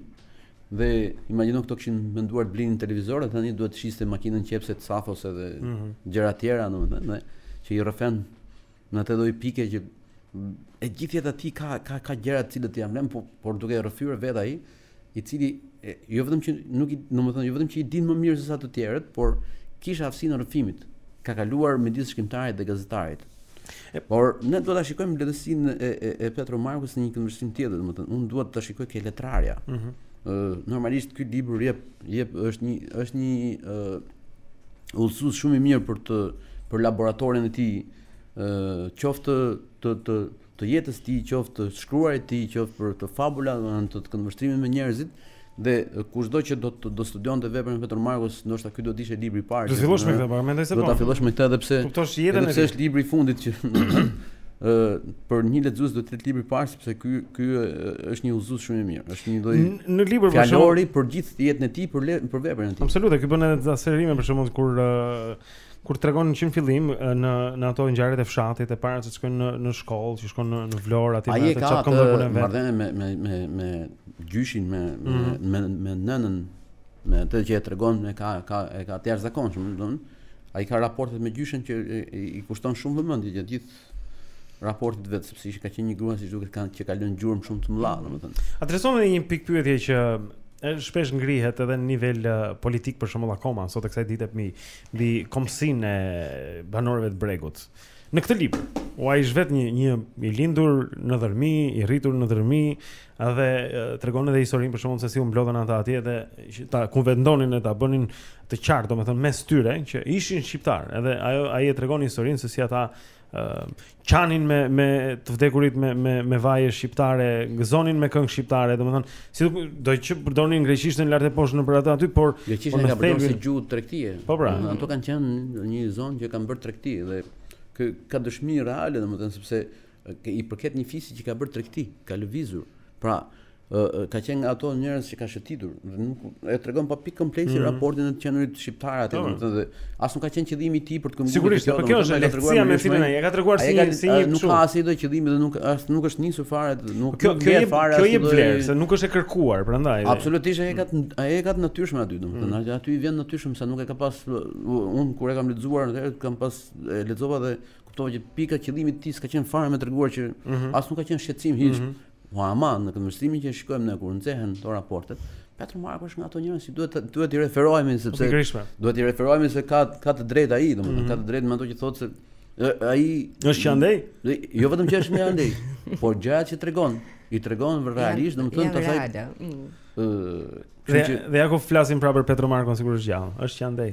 Dhe imagjino këto kishin menduar të blinin televizor, dhe tani duhet të shiste makinën qepëse të Safos edhe mm -hmm. gjëra tjera, domethënë, që i rrëfen Në atë lloj pike që e gjithë jeta e tij ka ka ka gjëra të cilat i vlen, por por duke e rrëfyer vet ai, i cili e, jo vetëm që nuk i, domethënë jo vetëm që i din më mirë se sa të tjerët, por ka dhe aftësinë e rrëfimit. Ka kaluar midis shkrimtarit dhe gazetarit. Por ne do ta shikojmë letërsinë e, e, e Petro Markos në një këndvështrim tjetër, domethënë unë dua të shikoj ke letrarja. Mm -hmm. Ë normalisht ky libër jep jep është një është një ë udhëzues shumë i mirë për të për laboratorin e tij, ë qoftë të të të jetës së tij, qoftë të shkruarit të tij, qoftë për të fabula, domethënë të të këndvështrimi me njerëzit dhe kushdo që do të do studionte veprën e Petro Markos, ndoshta ky do të ishte libri i parë. Do ta fillosh me këtë, po mendoj se po. Do ta po. fillosh me këtë edhe pse kuptosh jetën e tij. Sepse është libri i fundit që ë për një lexues do të jetë libri i parë Sepse ky ky është një udhëzues shumë i mirë. Është një lloj në libër për fjalori për gjithë jetën e tij për le, për veprën e tij. Absolutisht, ky bën edhe disa sqarime për shembull kur uh, kur tregon në fillim në në ato ngjarjet e fshatit të para se të shkojë në në shkollë, që shkon në në Vlorë aty në atë çat këmbë për vetë. Marrëdhënien me me me me gjyshen me mm -hmm. me me nënën me atë që e tregon me ka ka e ka të jashtëzakonshme, domthonë ai ka raportet me gjyshen që i kushton shumë vëmendje gjatë gjithë raportit vetë, sepse gjyshja ka qenë një grua siç duket kanë që ka lënë gjurmë shumë të mëdha, mm. domethënë. Adreson edhe një pikëpyetje që shpesh ngrihet edhe në nivel politik për shembull akoma sot e kësaj dite mbi mbi kombësinë e banorëve të bregut. Në këtë libër, u ai është vetë një një i lindur në Dhërmi, i rritur në Dhërmi, Edhe tregon edhe historinë për shembull se si u mblodhën ata atje dhe që ta kuvendonin e ta bënin të qartë, domethënë mes tyre që ishin shqiptarë. Edhe ajo ai e tregon historinë se si ata qanin me me të vdekurit me me me vaje shqiptare, gëzonin me këngë shqiptare, domethënë sido që përdonin greqishten lart e poshtë nëpër atë aty, por greqishten e kanë përdorur si gjuhë tregtie. Po pra, ato kanë qenë një zonë që kanë bërë tregti dhe kë ka dëshmi reale domethënë sepse i përket një fisi që ka bërë tregti, ka lëvizur. Pra, ka qenë nga ato njerëz që ka shëtitur dhe e tregon pa pikë kompleksi mm. raportin e të qenurit shqiptar atë do të thotë as nuk ka qenë qëllimi i tij për të këmbur sigurisht po kjo është lehtësia me cilën ai e ka treguar si një si një nuk ka asnjë lloj qëllimi dhe nuk as nuk është nisur fare nuk kjo kjo është fare kjo i jep vlerë se nuk është e kërkuar prandaj absolutisht ai ka ai e ka të natyrshëm aty do të thotë mm. aty i vjen natyrshëm se nuk e ka pas un kur e kam lexuar atëherë kam pas e lexova dhe Kuptova që pika qëllimi i tij s'ka qenë fare me treguar që mm -hmm. as nuk ka qenë shqetësim hiç. Mm -hmm. Po ama në këtë mësimin që shikojmë ne kur nxehen këto raportet, Petro Marko është nga ato njerëz që duhet duhet t'i referohemi sepse duhet t'i referohemi se ka ka të drejtë ai, domethënë mm -hmm. ka të drejtë me ato që thotë se ai është që andej? Jo vetëm që është nga andej, por gjërat që tregon, i tregon realisht, domethënë të thaj. Ëh, mm. dhe, dhe ja ku flasim prapë për Petro Markon sigurisht gjallë, është që andej.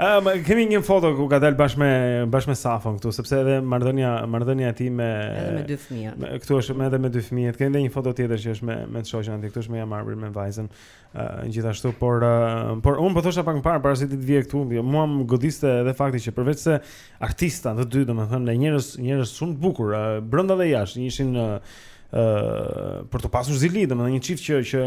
Um, kemi një foto ku ka dalë bashkë me bashkë me Safon këtu, sepse edhe marrëdhënia marrëdhënia e tij me edhe me dy fëmijët. Me, këtu është me edhe me dy fëmijët. Kemi edhe një foto tjetër që është me me shoqen aty, këtu është me Jamarbrin me vajzën. Uh, gjithashtu, por uh, por unë po thosha pak më parë para se ti të vije këtu, jo, mua më godiste edhe fakti që përveç se artista të dy, domethënë, ne njerëz njerëz shumë të bukur, uh, brenda dhe jashtë, ishin uh, uh, për të pasur zili, domethënë një çift që që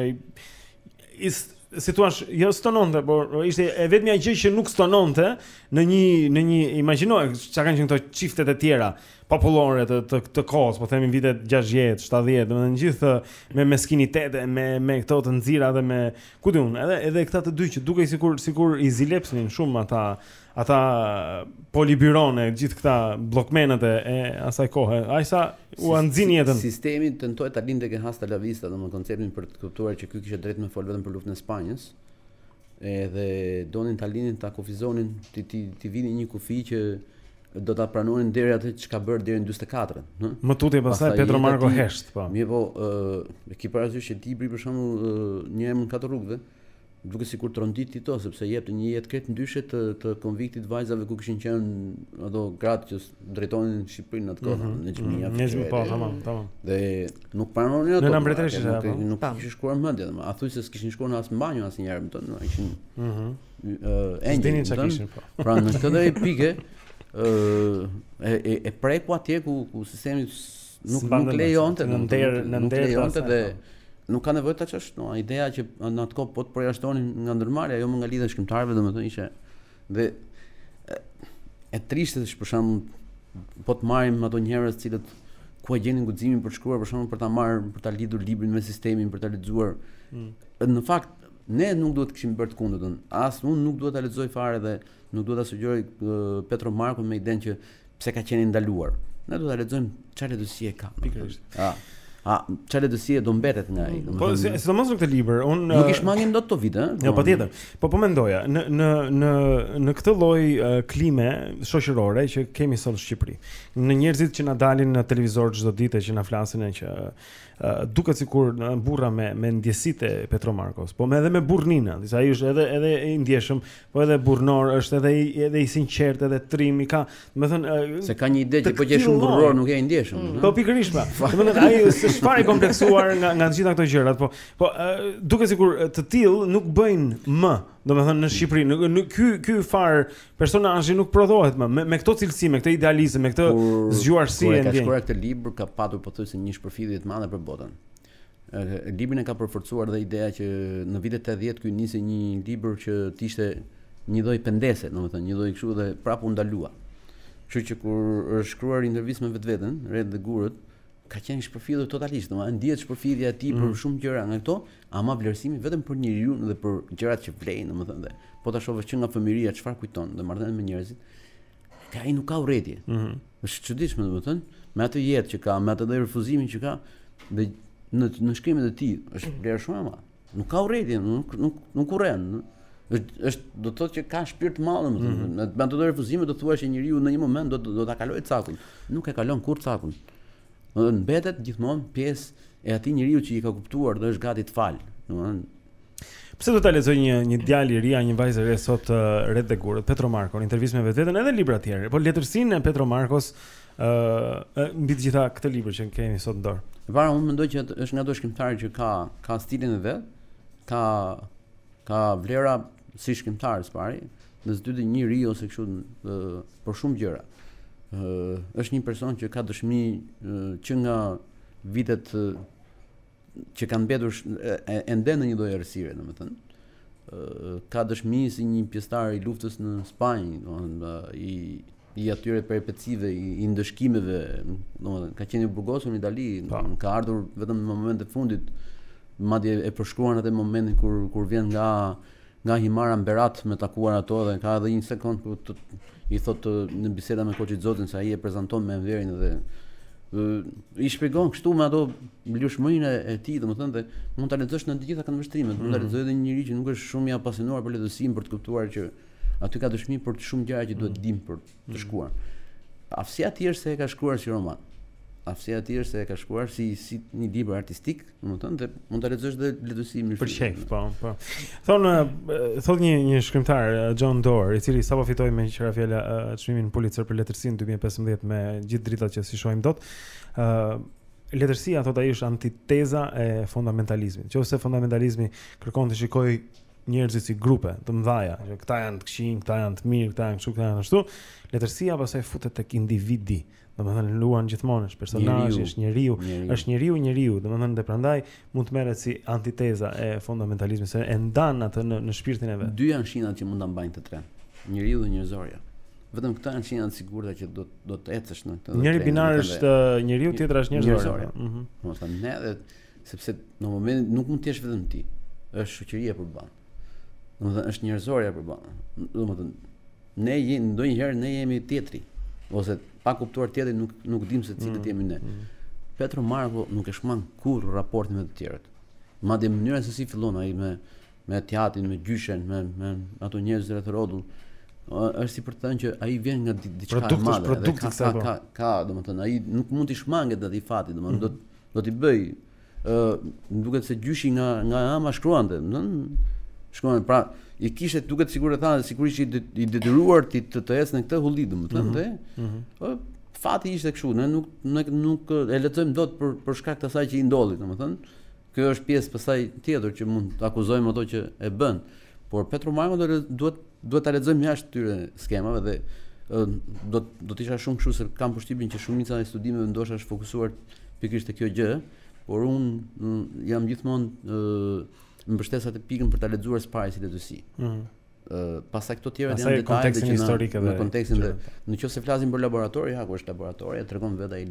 si t'i thuash jo stononte por ishte e vetmja gjë që nuk stononte në një në një imagjino ça kanë qenë këto çiftet e tjera popullore të të, të kohës po themi vitet 60 70 domethënë gjithë me meskinitete me me këto të nxira dhe me ku di unë edhe edhe këta të dy që dukej sikur sikur i zilepsnin shumë ata ata politbyroja e gjithë këta bllokmenët e, e asaj kohe. Ai sa ua nxin jetën. Sistemi tentoi ta linte te hasta la vista, domethënë konceptin për të kuptuar që ky kishte drejt me fol vetëm për luftën e Spanjës. Edhe donin ta linin ta kufizonin t'i t'i t'i vinin një kufi që do ta pranonin deri atë çka bërë deri në 44-ën, ëh. Më tutje pastaj Petro Marko hesht, po. Mirëpo, ë, uh, ki parasysh që te libri për shembull uh, Një emër në katër rrugë. Ëh. Duket sikur tronditi ato, sepse jepte një jetë krejt ndyshe të të konviktit vajzave ku kishin qenë ato gratë që drejtonin Shqipërinë atë kohë, mhm. në çmia. Në çmia, po, tamam, tamam. Dhe nuk pranonin ato. Nëna Mbretëreshë ishte apo? Nuk kishin shkuar më atje, domethënë, a thuj se s'kishin shkuar në as mbanjë asnjëherë, domethënë, ishin. Mhm. Ëh, dinin çka kishin po. Pra në këtë lloj pike, ëh, e e preku atje ku ku sistemi Nuk nuk lejonte nuk e nuk e lejonte dhe nuk ka nevojë ta çosh. No, ideja që në atë kohë po të përjashtonin nga ndërmarrja, jo më nga lidhja e shkrimtarëve, domethënë ishte dhe e, e trishtë është për shembull po të marrim ato njerëz të cilët ku e gjenin guximin për të shkruar për shembull për ta marrë për ta lidhur librin me sistemin për ta lexuar. Mm. Në fakt ne nuk duhet të kishim bërë të kundërtën. As unë nuk duhet ta lexoj fare dhe nuk duhet ta sugjeroj uh, Petro Markon me idenë që pse ka qenë ndaluar. Ne duhet ta lexojmë çfarë letërsie ka. Pikërisht. Ah. A, ç'letërsi do mbetet nga ai Po, si, sidomos në këtë libër unë, nuk i shmangem dot atyre viteve eh? Jo, patjetër Po, po mendoja Në, në, në, në këtë lloj uh, klime shoqërore Që kemi sot në Shqipëri Në njerëzit që na dalin në televizor çdo ditë që na flasin e që uh, duket sikur në burra me, me ndjesitë e Petro Markos Po me edhe me burrërinë sa ai është edhe, edhe i ndjeshëm Po edhe burrnor është edhe i edhe i sinqertë edhe trim i ka, domethënë se ka një ide që po qe shumë burrnor nuk je i ndjeshëm. Mm. Po pikërisht pra. Domethënë ai është fare i çkompleksuar nga nga të gjitha këto gjërat, po po duket sikur të tillë nuk bëjnë më, domethënë në Shqipëri, nuk në, ky ky farë personazhi nuk prodhohet më me, me këto cilësi, me këtë idealizëm, me këtë zgjuarsi e ndjenjë. Kur ka shkruar këtë libër ka patur pothuajse një shpërfillje të madhe për botën. Librin e ka përforcuar dhe ideja që në vitet 80 ky nisi një libër që të ishte një lloj pendese, domethënë një lloj kështu dhe prap u ndalua. Kështu që kur është shkruar intervistë me vetveten, Retë dhe gurët, ka qenë shpërfillur totalisht, domethënë ndihet shpërfillja e tij mm. për mhm. shumë gjëra nga këto, ama vlerësimi vetëm për njeriun dhe për gjërat që vlejnë, domethënë dhe po ta shohësh që nga fëmijëria çfarë kujton dhe marrëdhënia me njerëzit, Te ai nuk ka urrejtje. Ëh. Mm është çuditshme domethënë, me atë jetë që ka, me atë dhe refuzimin që ka dhe në në shkrimet e tij është vlerë shumë e madhe. Nuk ka urrejtje, nuk nuk nuk urren. Është është do të thotë që ka shpirt të madh domethënë. Mm -hmm. Me ato refuzime do thuash që njeriu në një moment do do ta kalojë cakun. Nuk e kalon kurrë cakun. Domethënë mbetet gjithmonë pjesë e atij njeriu që i ka kuptuar dhe është gati të falë. Domethënë Pse do ta lexoj një një djalë i ri, një vajzë e re sot uh, Retë dhe gurët, Petro Marko, intervistë me vetveten edhe libra të tjerë. Po letërsinë e Petro Markos ë uh, mbi të gjitha këtë libër që kemi sot në dorë. E para unë mendoj që është nga ata shkrimtarë që ka ka stilin e vet, ka ka vlera si shkrimtar së pari, në së dyti një i ri ose kështu uh, për shumë gjëra. ë uh, është një person që ka dëshmi uh, që nga vitet uh, që kanë mbetur ende në një lloj errësire, domethënë, ka dëshmi si një pjesëtar i luftës në Spanjë, domethënë i i atyre peripecive, i, i ndëshkimeve, domethënë ka qenë i burgosur në Itali, po. në ka ardhur vetëm në momentet e fundit, madje e përshkruan atë momentin kur kur vjen nga Nga Himara në Berat me takuar ato dhe ka edhe një sekondë ku të, i thot në biseda me Koçi Xoxen se ai e prezanton me Enverin dhe i shpjegon kështu me ato lëshmërinë e tij, domethënë dhe mund ta lexosh në të gjitha këndvështrimet, mund ta mhm. lexojë edhe një njerëz që nuk është shumë i apasionuar për letërsinë për të kuptuar që aty ka dëshmi për të shumë gjëra që duhet të dimë për të mm. shkuar. Aftësia e tij është se e ka shkruar si roman. Aftësia e tij është se e ka shkruar si si një libër artistik, domethënë dhe mund ta lexosh dhe letërsi më shumë. Për qejf, po, po. Thonë thotë një një shkrimtar John Doerr, i cili sapo fitoi meqë ra fjala çmimin Pulitzer për letërsinë 2015 me gjithë dritat që s'i shohim dot. ë Letërsia thotë ai është antiteza e fundamentalizmit. Nëse fundamentalizmi kërkon të shikojë njerëzit si grupe të mëdhaja, që këta janë të këqinj, këta janë të mirë, këta janë kështu, këta janë ashtu. Letërsia pastaj futet tek individi. Domethënë luan gjithmonë është personazhi, është njeriu, është njeriu, njeriu, domethënë dhe prandaj mund të merret si antiteza e fundamentalizmit se e ndan atë në në shpirtin e vet. Dy janë shinat që mund ta mbajnë këtë tren. Njeriu dhe njerëzorja. Vetëm këta janë shinat e sigurta që do do të ecësh në këtë. Njëri binar është njeriu, tjetra është njerëzorja. Mhm. Domethënë ne edhe Sepse në momentin nuk mund të jesh vetëm ti. Është shoqëria përballë. Domethënë është njerëzorja përballë. Domethënë ne jemi ndonjëherë ne jemi tjetri ose pa kuptuar tjetrin nuk nuk dimë se cilët mm, jemi ne. Mm. Petro Marko nuk e shmang kurr raportin me të tjerët. Madje mënyra se si fillon ai me me teatrin, me gjyshen, me me ato njerëz rreth rrotull, është si për të thënë që ai vjen nga diçka e madhe, produkt ka, ka, ka, ka, domethënë ai nuk mund të shmanget atë fati, domethënë mm. do të Do t'i bëj, ë, më duket se gjyshi nga nga e ëma shkruante, do të shkruante, pra i kishte duket sikur e tha, sigurisht i, i detyruar ti të të ecë në këtë hulli, domethënë, mm -hmm. mm -hmm. fati ishte kështu, ne nuk ne nuk e lexojmë dot për për shkak të asaj që i ndodhi, domethënë, kjo është pjesë pastaj tjetër që mund të akuzojmë ato që e bën. Por Petro Marko do duhet duhet ta lexojmë jashtë këtyre skemave dhe do do të isha shumë kështu se kam përshtypjen që shumica e studimeve ndoshta është fokusuar Pikërisht te kjo gjë, por unë jam gjithmonë ë mbështes atë pikën për ta lexuar së pari si letërsi. Ëh. Mm pastaj këto të tjerat janë detaje që janë historike dhe në kontekstin dhe në qoftë se flasim për laboratori, ja ku është laboratori, e tregon vetë ai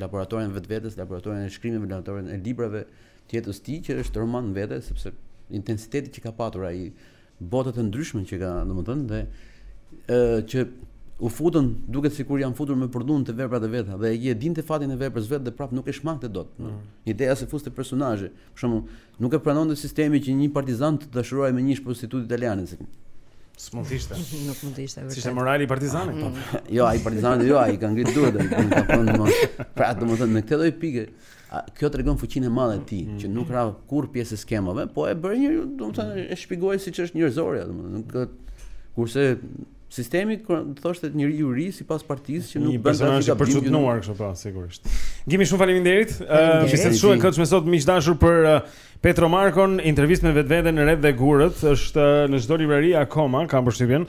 laboratorin vetvetes, laboratorin e shkrimeve, laboratorin e librave të jetës së tij që është roman vetë sepse intensiteti që ka patur ai Botë të ndryshme që ka, domethënë dhe ë që u futën duket sikur janë futur me përdhunë te veprat e veta dhe ai e dinte fatin e veprës vet dhe prap nuk e shmangte dot. Mm. Ideja se fuste personazhe, për shembull, nuk e pranonte sistemi që një partizan të dashurohej me një prostitutë italiane se S'mund të ishte. Nuk mund të ishte vërtet. Ishte morali i partizanit. Mm. Po. jo, ai partizani jo, ai ka ngrit duhet ai. Pra, domethënë në këtë lloj pike, Kjo tregon fuqinë e madhe të tij, mm. që nuk ra kurrë pjesë e skemave, po e bëri një, domethënë mm. e shpjegoi siç është njerëzorja, domethënë nuk kurse sistemi thoshte njeri i ri sipas partisë që nuk bën personazh i përçudnuar kështu po sigurisht. Gimi shumë faleminderit. Bisedë shumë e këndshme sot miq të dashur për Petro Markon, intervistë me vetveten Retë dhe Gurët, është në çdo librari akoma, kam përshtypjen,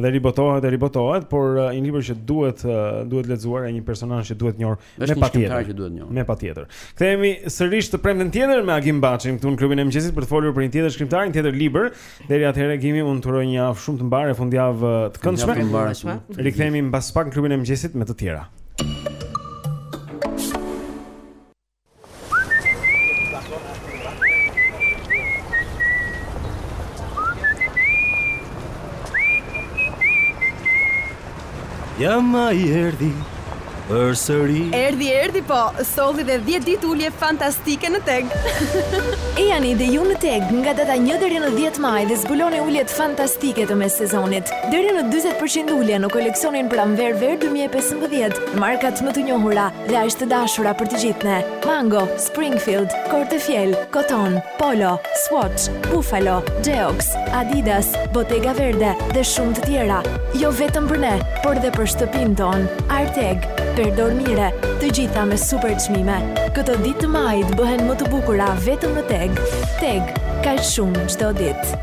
dhe ribotohet, dhe ribotohet, por një libër që duhet duhet lexuar e një personazh që duhet njohur. Është një shkrimtar që duhet njohur. Me patjetër. Kthehemi sërish të premten tjetër me Agim Baçin këtu në klubin e mëngjesit për të folur për një tjetër shkrimtar, një tjetër libër. Deri atëherë Agimi unë të uroj një javë shumë të mbarë, fundjavë të këndshme. Rikthehemi mbas pak në klubin e mëngjesit me të tjera. Jam ai erdhi, përsëri. Erdhi, erdhi, po, solli dhe 10 ditë ulje fantastike në teg. ejani dhe ju në teg nga data 1 deri në 10 maj dhe zbuloni uljet fantastike të mes sezonit. Deri në 40% ulje në koleksionin pranverë verë 2015, markat më të njohura, dhe aq të dashura për të gjithë ne, Mango, Springfield, Cortefiel, Koton, Polo, Swatch, Buffalo, Geox, Adidas, Bottega Verde dhe shumë të tjera. Jo vetëm për ne, por edhe për shtëpinë tonë, Arteg, Perdormire, të gjitha me super çmime. Këto ditë të majit bëhen më të bukura vetëm në Teg. Teg, kaq shumë çdo ditë.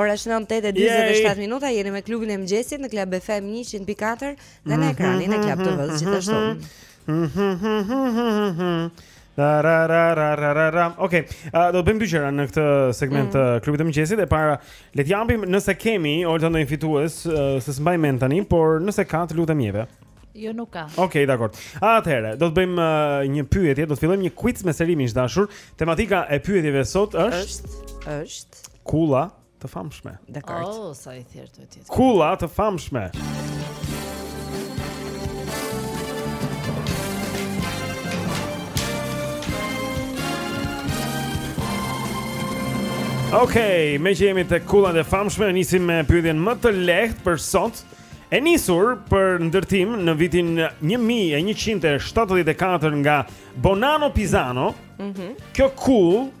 Ora është 9:47 minuta, jeni me klubin e mëngjesit në Club FM 104 dhe në mhm, ekranin e Club TV-së mhm, gjithashtu. Mhm, Ra Okej, uh, do të bëjmë dy gjëra në këtë segment të mm. uh, klubit të mëngjesit. E para, le të japim nëse kemi Olta ndonjë fitues, uh, se s'mbaj mend tani, por nëse ka, të lutem jepe. Jo nuk ka. Okej, okay, dakord. Atëherë, do të bëjmë uh, një pyetje, do të fillojmë një quiz me sërish miq të dashur. Tematika e pyetjeve sot është është është kulla të famshme. Dakord. Oh, sa i thjeshtë duhet të jetë. Kulla të famshme. Okej, okay, meqë jemi tek kullat e famshme, nisim me pyetjen më të lehtë për sot. E nisur për ndërtim në vitin 1174 nga Bonano Pisano. Mhm. Mm kjo kullë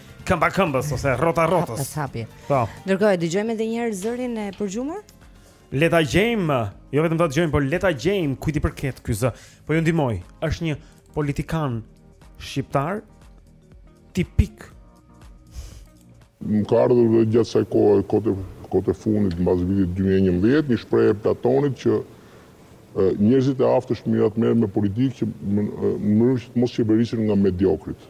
Këmba këmbës ose rrota rrotës. Pas hapi. Po. Ndërkohë dëgjojmë edhe një herë zërin e përgjumur. Le ta gjejmë, jo vetëm ta dëgjojmë, por le ta gjejmë kujt i përket ky zë. Po ju ndihmoj, është një politikan shqiptar tipik. Më ka ardhur dhe gjatë kësaj kohe kohët kohët e fundit mbas vitit 2011, një shprehje e Platonit që njerëzit e aftë është mirë të merren me politikë që mënyrë që të mos qeverisen nga mediokrët.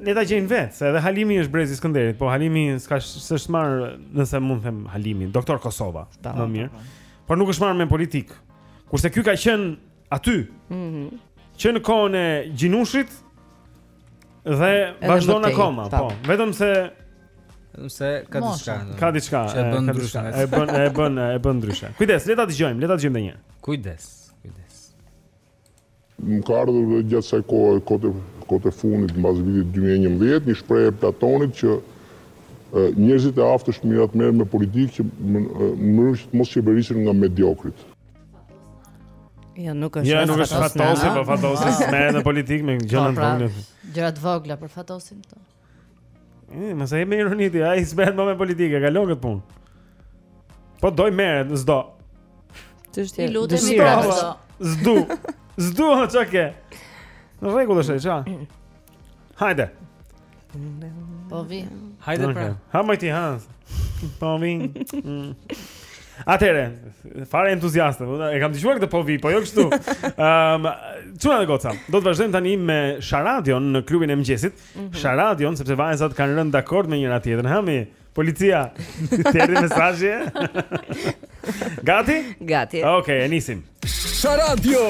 Le ta gjejmë vetë, se edhe Halimi është brezi i Skënderit, po Halimi s'ka s'është marr, nëse mund të them Halimi, Doktor Kosova, po, më mirë. Po, po. Por nuk është marr me politikë. Kurse ky ka qenë aty. Mhm. Mm që në kohën e Gjinushit dhe vazhdon akoma, po. Vetëm se vetëm se ka diçka. Ka diçka. E bën ndryshe. E bën e bën e bën ndryshe. Kujdes, le ta dëgjojmë, le ta dëgjojmë edhe një herë. Kujdes. Më ka ardhur dhe gjatë kësaj kohe, kohët e fundit, mbas vitit dy mijë e njëmbëdhjetë, një shprehje e Platonit që njerëzit e aftë është mirë të merren me politikë që në mënyrë që të mos qeverisen nga mediokrët. Jo, nuk është. Jo, nuk është Fatosi, po Fatosi merret me politikë me gjëra të po, pra, vogla. Gjëra të vogla për Fatosin këto. Ëh, mos e jemi ironi ti, ai s'bën më me politikë, ka lënë këtë punë. Po doj merret, s'do. Të i lutem prapë. S'du. S'du ha çake. Në rregull është ça. Hajde. Po vi. Hajde pra. Ha më ti ha. Po vi. Mm. Atëherë, fare entuziaste, po, e kam dëgjuar këtë po vi, po jo kështu. Ehm, um, çuna e goca. Do të vazhdojmë tani me Sharadion në klubin e mëngjesit. mm -hmm. Sharadion sepse vajzat kanë rënë dakord me njëra tjetrën. Hami, policia. T'erdhi mesazhi. Gati? Gati. Okej, okej, e nisim. Sharadio,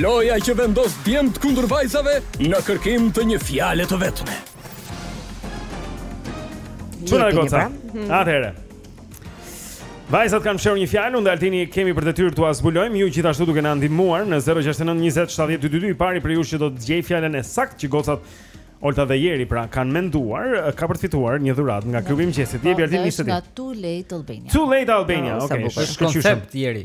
loja që vendos djemt kundër vajzave në kërkim të një fjale të vetme. Çuna e goca. Pra? Mhm. Atëherë. Vajzat kanë fshehur një fjalë, unë dhe Altini kemi për detyrë t'ua zbulojmë, ju gjithashtu duke na ndihmuar në 069 20 70 222. I pari prej jush që do të gjejë fjalën e saktë që gocat Olta dhe Jeri pra kanë menduar, ka për të fituar një dhuratë nga klubi i mëngjesit. Jepi Altini se ti. Too late Albania. Too late Albania. Okej, është koncept Jeri.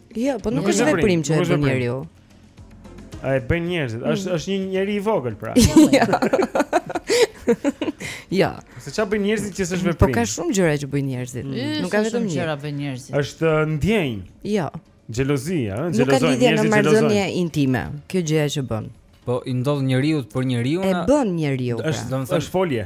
Jo, po nuk është veprim që e bën njeriu. A e bëjnë njerëzit? Është mm. është një njeri i vogël pra. Jo. Se çfarë bëjnë njerëzit që s'është po veprim? Po ka shumë gjëra që bëjnë njerëzit. Mm. Nuk ka vetëm gjëra bëjnë njerëzit. Është uh, ndjenjë. Jo. Xhelozi, ëh, xhelozi. Nuk ka lidhje me marrëdhënie intime. Kjo gjëja që bën. Po i ndodh njeriut por njeriu. E bën njeriu. Pra. Është domethënë është folje.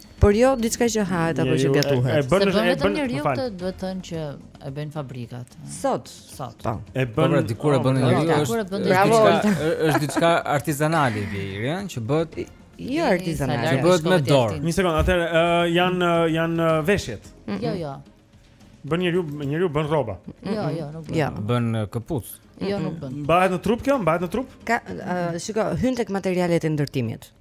Por jo diçka që hahet apo që gatuhet. E bën vetëm njeriu po duhet të thënë që e bëjnë fabrikat. Sot, sot. Po. E bën pra, dikur e bën po, njeriu është bravo. Është diçka artizanale Jeri, që bëhet jo artizanale. Që bëhet me dorë. Një sekond, atëherë janë janë veshjet. Jo, jo. Bën njeriu, njeriu bën rroba. Jo, jo, nuk bën. Jo. Bën këpucë. Jo, nuk bën. Mbahet në trup kjo? Mbahet në trup? Ka, shiko, hyn tek materialet e ndërtimit.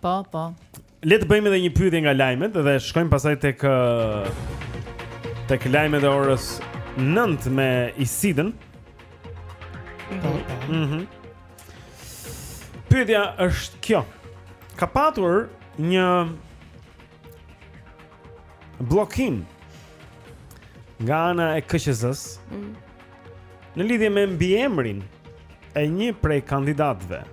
Po, po. Le të bëjmë edhe një pyetje nga lajmet dhe shkojmë pastaj tek tek lajmet e orës 9 me Isidën. Mhm. Po, po. Mhm. Pyetja është kjo. Ka patur një bllokim nga ana e KQZ-së. Mhm. Në lidhje me mbiemrin e një prej kandidatëve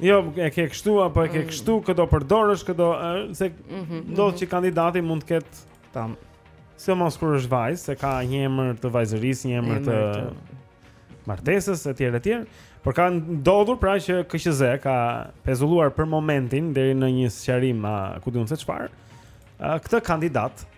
Jo, e ke kështu apo e ke mm. kështu, kë do përdorësh, kë do se mm -hmm, ndodh mhm. që kandidati mund të ketë tam. Sidomos kur është vajzë, se ka një emër të vajzërisë, një emër të martesës etj etj. Por ka ndodhur pra që KQZ ka pezulluar për momentin deri në një sqarim a ku di unë se çfarë. Këtë kandidat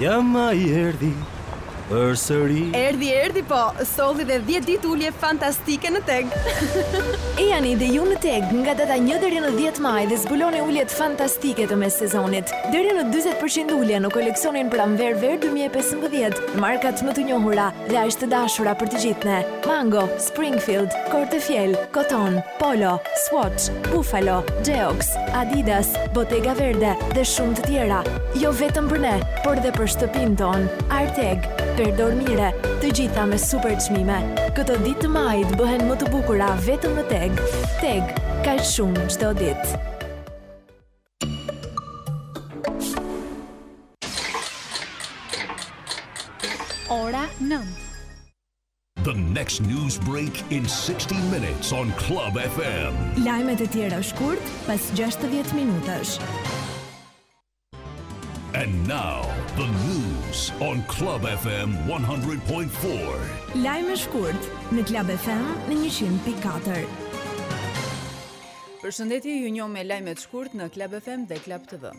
Ja maji erdhi, përsëri. Erdhi, erdhi, po, solli dhe 10 ditë ulje fantastike në TEG. Ejani dhe ju në TEG nga data 1 deri në 10 maj dhe zbuloni uljet fantastike të messezonit. Deri në 20% ulje në koleksionin pranverë verë 2015, markat më të njohura, aq të dashura për të gjithë ne. Mango, Springfield, Cortefiel, Koton, Polo, Swatch, Buffalo, Geox, Adidas, Bottega Verde dhe shumë të tjera. Jo vetëm për ne, por dhe për shtëpinë tonë. Arteg, Perdormire, të gjitha me superçmime. Këto ditë të majit bëhen më të bukura vetëm në TEG. TEG, kaq shumë çdo ditë. Ora 9. The next news break in 60 minutes on Club FM. Lajmet e tjera shkurt pas 60 minutash. And now the news on Club FM 100.4. Lajme shkurt në Club FM në 100.4. Përshëndetje ju njoh me lajmet shkurt në Club FM dhe Club TV.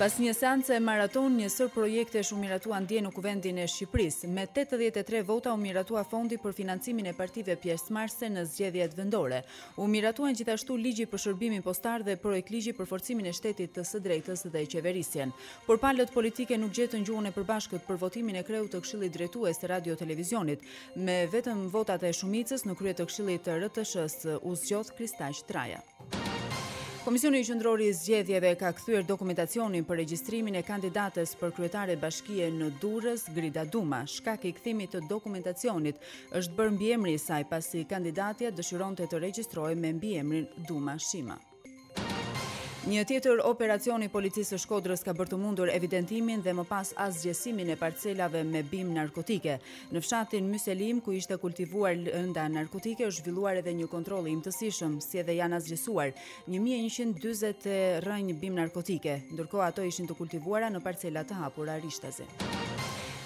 Pas një seance maratonë, një sër projekte u miratuan dje në Kuvendin e Shqipërisë. Me 83 vota u miratua fondi për financimin e partive pjesëmarrëse në zgjedhjet vendore. U miratuan gjithashtu ligji për shërbimin postar dhe projektligji për forcimin e shtetit të së drejtës dhe qeverisjen. Por palët politike nuk gjetën gjuhën e përbashkët për votimin e kreut të Këshillit Drejtues të Radio Televizionit. Me vetëm votat e shumicës në krye të Këshillit të RTSH-së u zgjodh Kristaq Traja. Komisioni Qendror i Zgjedhjeve ka kthyer dokumentacionin për regjistrimin e kandidates për kryetare bashkie në Durrës, Grida Duma. Shkak i kthimit të dokumentacionit është bërë mbiemri i saj pasi kandidatja dëshironte të regjistrohej me mbiemrin Duma Shima. Një tjetër operacion i Policisë së Shkodrës ka bërë të mundur evidentimin dhe më pas asgjësimin e parcelave me bimë narkotike. Në fshatin Myselim, ku ishte kultivuar lënda narkotike, është zhvilluar edhe një kontroll i imtësishëm, si edhe janë asgjësuar 1140 rrënjë bimë narkotike, ndërkohë ato ishin të kultivuara në parcela të hapura rishtazi.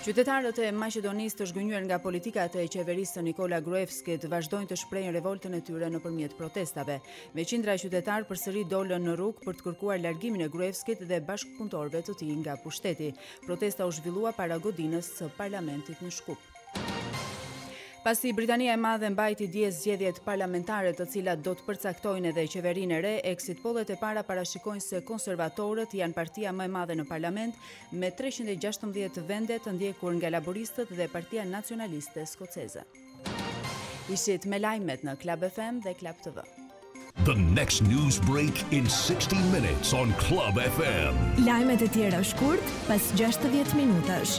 Qytetarët e Maqedonisë të zhgënjyer nga politikat e qeverisë së Nikola Gruevskit vazhdojnë të shprehin revoltën e tyre nëpërmjet protestave. me qindra qytetarë përsëri dolën në rrugë për të kërkuar largimin e Gruevskit dhe bashkëpunëtorëve të tij nga pushteti. Protesta u zhvillua para godinës së parlamentit në Shkup. Pasi Britania e Madhe mbajti dje zgjedhjet parlamentare të cilat do të përcaktojnë edhe qeverinë e re, exit pollet e para parashikojnë se konservatorët janë partia më e madhe në parlament me 316 vende të ndjekur nga laboristët dhe Partia Nacionaliste Skoceze. Ishit me lajmet në Club FM dhe Club TV. The next news break in 60 minutes on Club FM. Lajmet e tjera shkurt pas 60 minutash.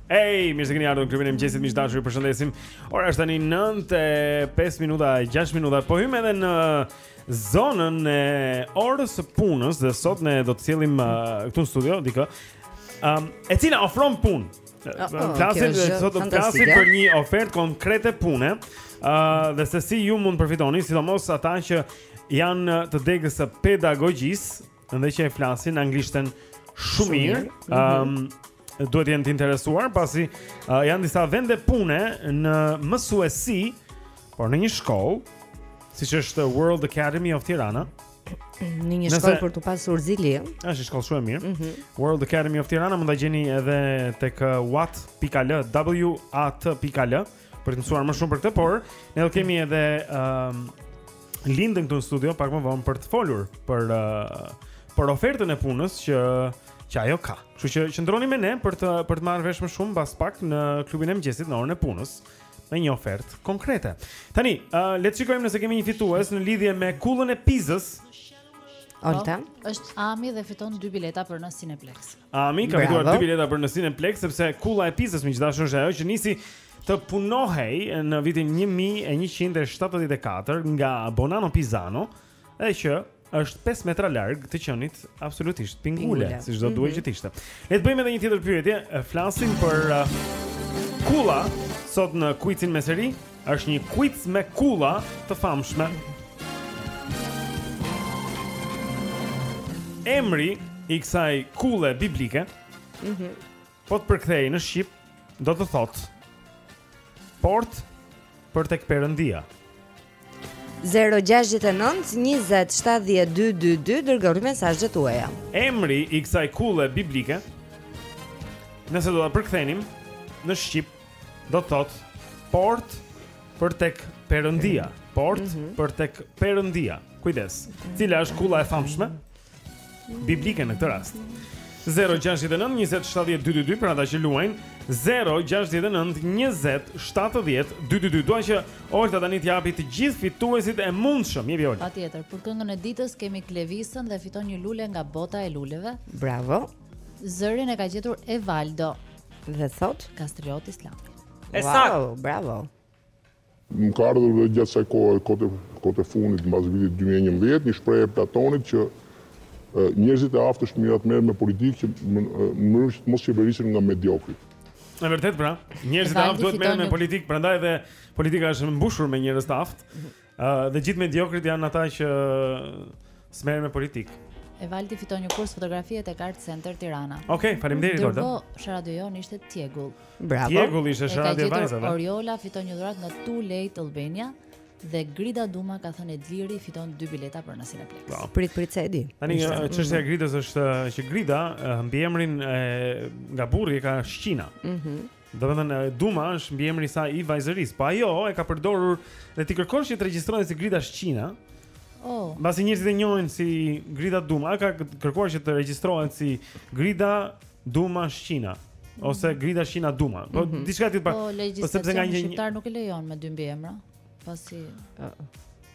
Ej, mirë se keni ardhur në klubin e mëngjesit, miq të dashur, ju përshëndesim. Ora është tani 9:05 minuta, 6 minuta. Po hyjmë edhe në zonën e orës së punës dhe sot ne do të sjellim uh, këtu në studio dikë. Ëm, um, e cila ofron punë. Uh, oh, flasim sot do të flasim për një ofertë konkrete pune. Ë uh, dhe se si ju mund të përfitoni, sidomos ata që janë të degës së pedagogjisë, Dhe që e flasin anglishten shumë mirë. Mhm. Ëm mm -hmm. um, duhet të jenë të interesuar pasi uh, janë disa vende pune në mësuesi, por në një shkollë siç është World Academy of Tirana. Në një shkollë për të pasur zili. Është shkollë shumë e mirë. Mm -hmm. World Academy of Tirana mund ta gjeni edhe tek wat.al, w a t.al. për të mësuar më shumë për këtë, por ne do kemi edhe ëm um, Lindën këtu në studio pak më vonë për të folur për uh, për ofertën e punës që që ajo ka. Kështu që qëndroni me ne për të për të marrë vesh më shumë pas pak në klubin e mëngjesit në orën e punës me një ofertë konkrete. Tani, uh, le të shikojmë nëse kemi një fitues në lidhje me kullën e Pizës. Olta. Po, është Ami dhe fiton dy bileta për në Cineplex. Ami ka fituar dy bileta për në Cineplex sepse kulla e Pizës miq të dashur është ajo që nisi të punohej në vitin 1174 nga Bonanno Pisano, e që është 5 metra larg të qenit absolutisht pingule, pingule. siç do duhej mm -hmm. që të ishte. Le të bëjmë edhe një tjetër pyetje, flasim për uh, kulla sot në kuicin me seri. Është një quiz me kulla të famshme. Emri i kësaj kulle biblike, mm -hmm. po të përkthehej në shqip, do të thotë portë për tek perëndia. 069 20 70 222 Dërgoni mesazhet tuaja Emri i kësaj kulle biblike Nëse do ta përkthenim Në Shqip do të thotë portë për tek perëndia, portë mm -hmm. për tek perëndia. Kujdes. Cila është kulla e famshme? Biblike në këtë rast. 069 20 70 222 për ata që luajnë 069 20 70 222 dua që Olta tani të japë të gjithë fituesit e mundshëm jepi Olta patjetër për këngën e ditës kemi Klevisën dhe fiton një lule nga bota e luleve bravo Zërin e ka gjetur Evaldi. Dhe thotë Kastriot Islami. E saktë. Wow, bravo. Më ka ardhur dhe gjatë kësaj kohe kohët e kohët e fundit mbas vitit 2011 një shprehje e Platonit që njerëzit e aftë është mirë të merren me politikë që në mënyrë që të mos qeverisen nga mediokrit. Në të vërtetë pra, njerëzit e aftë duhet të merren me politikë, prandaj edhe politika është mbushur me njerëz të aftë. Uh, dhe gjithë mediokrit janë ata që s'merren me politikë. Evaldi fiton një kurs fotografie tek Art Center Tirana. Okej, okay, faleminderit Olta. Po, Sharadio jonë ishte Tjegull. Bravo. Tjegull ishte Sharadio e vajzave. Oriola fiton një dhuratë nga Too Late Albania dhe Grida Duma ka thënë Edliri fiton dy bileta për në Cineplexx. Po, prit prit se e di. Tani çështja e Gridës është që Grida mbiemrin e nga burri ka Shqina. Mhm. Mm Domethënë Duma është mbiemri i saj i vajzërisë, po ajo e ka përdorur dhe ti kërkosh që të regjistrohet si Grida Shqina. Oh. Mbasi njerëzit e njohin si Grida Duma, ajo ka kërkuar që të regjistrohet si Grida Duma Shqina ose mhm. Grida Shqina Duma. Po mm -hmm. diçka tjetër pa. Po, po sepse nga një shqiptar nuk e lejon me dy mbiemra, pasi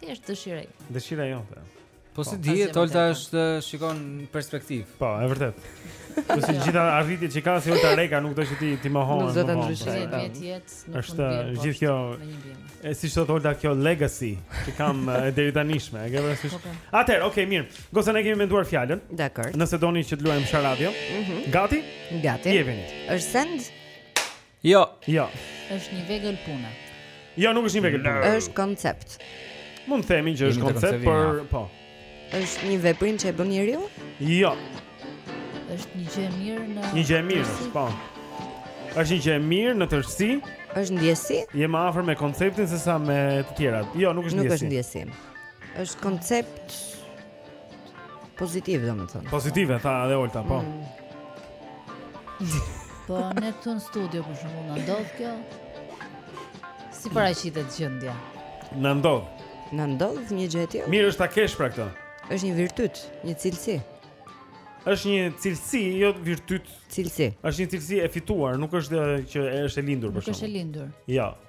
Thjesht dëshiroj. Dëshira jote. Po si po, dihet, Olta është shikon perspektivë. Po, e vërtetë. Po si gjitha arritjet që ka si Olta Reka nuk do që ti ti mohon. Nuk do të ndryshoj. Është gjithë kjo. E si thotë Olta kjo legacy që kam deri tanishme, e ke vështirë. Po, po. Atëherë, okay, mirë. Goca ne kemi menduar fjalën. Dakord. Nëse doni që të luajmë Sharadio. Mhm. Gati? Gati. Jepini. Është send? Jo. Jo. Është një vegël pune. Jo, nuk është një vegël pune. Është koncept. Mund të themi që është koncept, por po. Është një veprim që e bën njeriu? Jo. Është një gjë e mirë në Një gjë e mirë, po. Është një gjë e mirë në tërësi? Është ndjesi? Je më afër me konceptin sesa me të tjerat. Jo, nuk është ndjesi. Nuk është ndjesi. Është koncept Pozitiv, domethënë Pozitiv, e tha edhe Olta, po mm. Po, ne këtu në studio, për shembull, na ndodh kjo Si paraqitet gjendja Na ndodh Na ndodh një gjë e tillë Mirë është ta kesh pra këtë është një virtyt, një cilësi është një cilësi, jo virtyt. Cilësi. Është një cilësi e fituar, nuk është që është e lindur për shkak. Nuk është e lindur. Jo.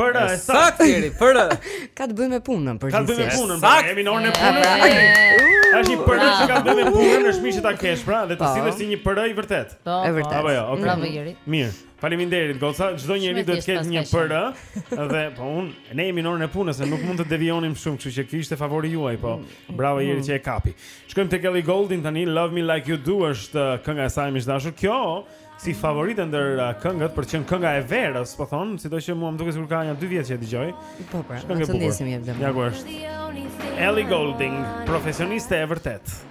PR e saktë Jeri, PR. Ka të bëjë me punën, por gjithsesi. Ka të bëjë me punën, pra, jemi në orën e punës. Pra. Tashi PR që ka të bëjë me punën, është mirë që ta kesh, pra, dhe të po. sillesh si një PR i vërtetë. Po, e vërtetë. Apo jo, okay. Bravo Jeri. Mirë. Faleminderit Goca, çdo njeri duhet të ketë një PR dhe po unë ne jemi në orën e punës, ne nuk mund të devijonim shumë, kështu që ky ishte favori juaj, po. Mm. Bravo Jeri mm. që e kapi. Shkojmë tek Ellie Goulding tani, Love Me Like You Do është uh, kënga e saj më e dashur. Kjo si favorite ndër uh, këngët për të qenë kënga e verës, po thon, sidoqë që mua më duket sikur ka nja 2 vjet që e dëgjoj. Po pra, po, atë ndjesinë jep dhe mua. Ja ku është. Ellie Goulding, profesioniste e vërtetë.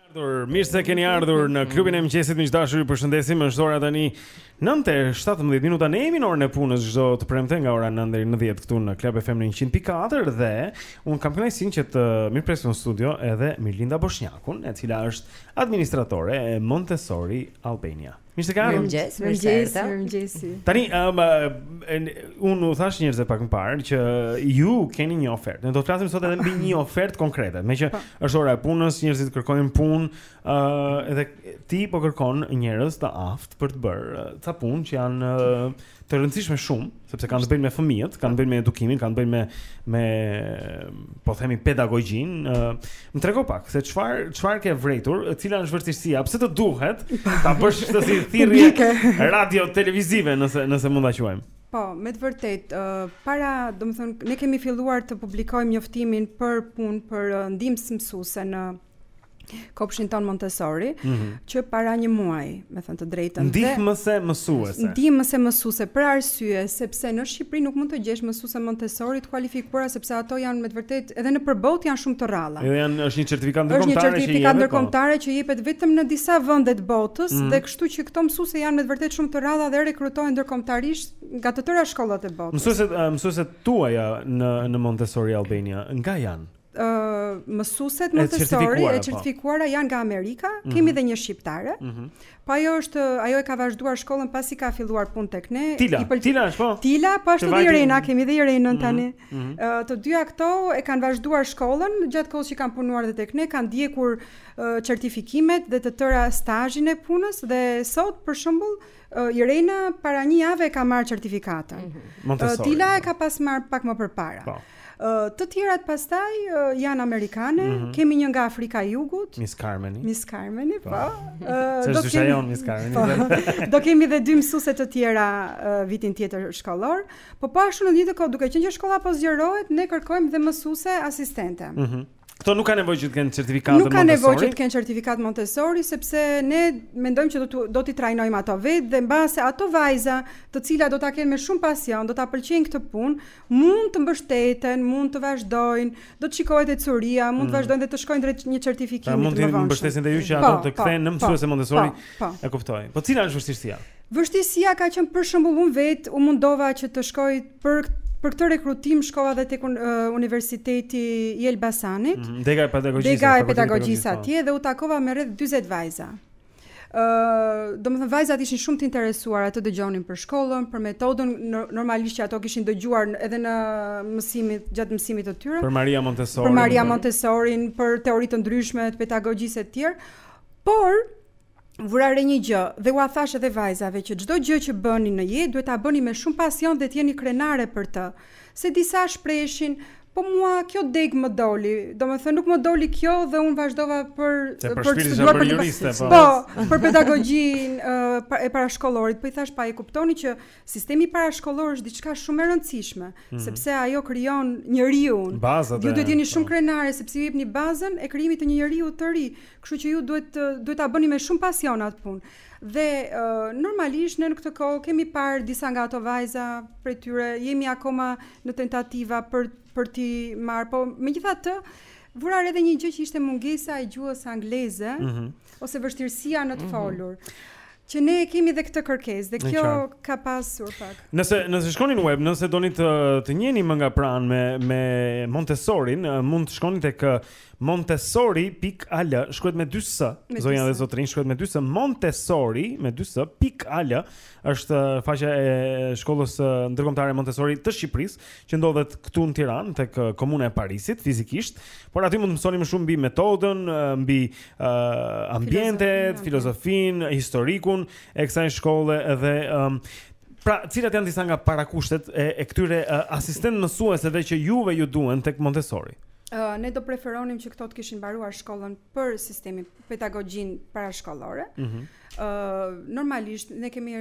Ardhur, mirë se keni ardhur në klubin e mëngjesit miq të dashur, ju përshëndesim. Është ora tani 9:17 minuta. Ne jemi në orën e punës çdo të premte nga ora 9 deri në 10 këtu në Club FM në 100.4 dhe unë kam kënaqësinë që të mirëpres në studio edhe Mirlinda Boshnjakun, e cila është administratore e Montessori Albania. Mirë se ke ardhur. Mirëmëngjes, mirëmëngjes, mirëmëngjes. Tani, um, unë u thashë njerëzve pak më parë që ju keni një ofertë. Ne do të flasim sot edhe mbi një ofertë konkrete. Meqë po. është ora e punës, njerëzit kërkojnë punë, ë uh, edhe ti po kërkon njerëz të aftë për të bërë ca punë që janë uh, të rëndësishme shumë. sepse kanë të bëjnë me fëmijët, kanë të bëjnë me edukimin, kanë të bëjnë me me po themi pedagogjinë. Më trego pak se çfarë çfarë ke vërejtur, cila është vështirësia, pse të duhet ta bësh këtë si thirrje radio televizive nëse nëse mund ta quajmë. Po, me të vërtetë, uh, para, domethënë, ne kemi filluar të publikojmë njoftimin për punë për uh, ndihmës mësuese në kopshtin tonë Montessori mm -hmm. që para një muaji, me thënë të drejtën. Ndihmëse mësuese. Ndihmëse mësuese për arsye sepse në Shqipëri nuk mund të gjesh mësuese Montessori të kualifikuara sepse ato janë me të vërtetë edhe nëpër botë janë shumë të rralla. Edhe janë është një certifikatë ndërkombëtare që jepet. Është një certifikatë po. ndërkombëtare që jepet vetëm në disa vende të botës mm -hmm. dhe kështu që këto mësuese janë me të vërtetë shumë të rralla dhe rekrutohen ndërkombëtarisht nga të tëra shkollat e botës. Mësueset, mësueset tuaja në në Montessori Albania, nga janë? mësueset Montessori të certifikuara po. janë nga Amerika, mm -hmm. kemi dhe një shqiptare. Mm -hmm. Po ajo është, ajo e ka vazhduar shkollën pasi ka filluar punë tek ne. Tila, pël... Tila është po. Tila, po ashtu dhe Irena, kemi dhe Irenën mhm, tani. Mm -hmm. uh, të dyja këto e kanë vazhduar shkollën gjatë kohës që kanë punuar dhe tek ne, kanë ndjekur uh, certifikimet dhe të tërë stazhin e punës dhe sot për shembull uh, Irena para një jave ka marrë certifikatën. Mm -hmm. Tila e ka pas marrë pak më përpara. Po. Të tjerat pastaj janë amerikane, mm -hmm. kemi një nga Afrika e Jugut, Miss Carmeni. Miss Carmeni, po. Ëh, do të kemi një Miss Carmeni. Po. Do kemi edhe dy mësuese të tjera uh, vitin tjetër shkollor, po po ashtu në të njëjtën kohë duke qenë që shkolla po zgjerohet, ne kërkojmë dhe mësuese asistente. Mhm. Mm Këto nuk ka nevojë që të kenë certifikatë Montessori. Nuk ka nevojë që të kenë certifikatë Montessori sepse ne mendojmë që do të do t'i trajnojmë ato vetë dhe mbase ato vajza, të cilat do ta kenë më shumë pasion, do ta pëlqejnë këtë punë, mund të mbështeten, mund të vazhdojnë, do të shikohet ecuria, mund të mm. vazhdojnë dhe të shkojnë drejt një certifikimi pra, të mëvonshëm. Mund të mbështesni dhe ju që po, ato të po, kthehen në po, mësuese Montessori. E kuptoj. Po cila është vështirësia? Vështirësia ka qenë për shembull unë vetë u mundova që të shkoj për për këtë rekrutim shkova edhe tek Universiteti i Elbasanit. Mm -hmm. Dega e pedagogjisë. Dega e pedagogjisë po. atje dhe u takova me rreth 40 vajza. Ë, uh, domethënë vajzat ishin shumë të interesuara të dëgjonin për shkollën, për metodën, normalisht që ato kishin dëgjuar edhe në mësimit, gjatë mësimit të tyre. Për Maria Montessori. Për Maria Montessori, për teori të ndryshme të pedagogjisë e tjera. Por vura re një gjë dhe ua thashë edhe vajzave që çdo gjë që bëni në jetë duhet ta bëni me shumë pasion dhe të jeni krenare për të. Se disa shprehen, Po mua kjo degë më doli, domethënë nuk më doli kjo dhe un vazhdova për për të studiuar për juriste, po. Po, për pedagogjinë uh, e parashkollorit, po i thashë po a e kuptoni që sistemi parashkollor është diçka shumë e rëndësishme, mm -hmm. sepse ajo krijon njeriun. Ju duhet të jeni shumë po. krenare sepse ju jepni bazën e krijimit të një njeriu të ri. Kështu që ju duhet duhet ta bëni me shumë pasion atë punë. Dhe normalisht në këtë kohë kemi parë disa nga ato vajza prej tyre, jemi akoma në tentativa për për t'i marrë, po megjithatë vura re edhe një gjë që ishte mungesa e gjuhës angleze mm -hmm. ose vështirësia në të mhm. folur. Mm -hmm që ne kemi dhe këtë kërkesë dhe kjo ka pasur pak. Nëse nëse shkoni në web, nëse doni të të njiheni më nga pranë me me Montessori, mund të shkoni tek uh, Montessori pikë al shkruhet me dy s, Me dy zonja s. dhe zotërinj shkruhet me dy s. Montessori me dy s pikë al është uh, faqja e shkollës uh, ndërkombëtare Montessori të Shqipërisë, që ndodhet këtu në Tiranë tek uh, komuna e Parisit fizikisht, por aty mund të mësoni më shumë mbi metodën, uh, mbi uh, ambientet, Filozofinë, filozofinë, historikun e kësaj shkolle dhe um, Pra, cilat janë disa nga parakushtet e, e këtyre uh, asistent mësueseve që juve ju duhen tek Montessori? Uh, ne do preferonim që këto të kishin mbaruar shkollën për sistemin pedagogjinë parashkollore. Ëh, mm -hmm. uh, normalisht ne kemi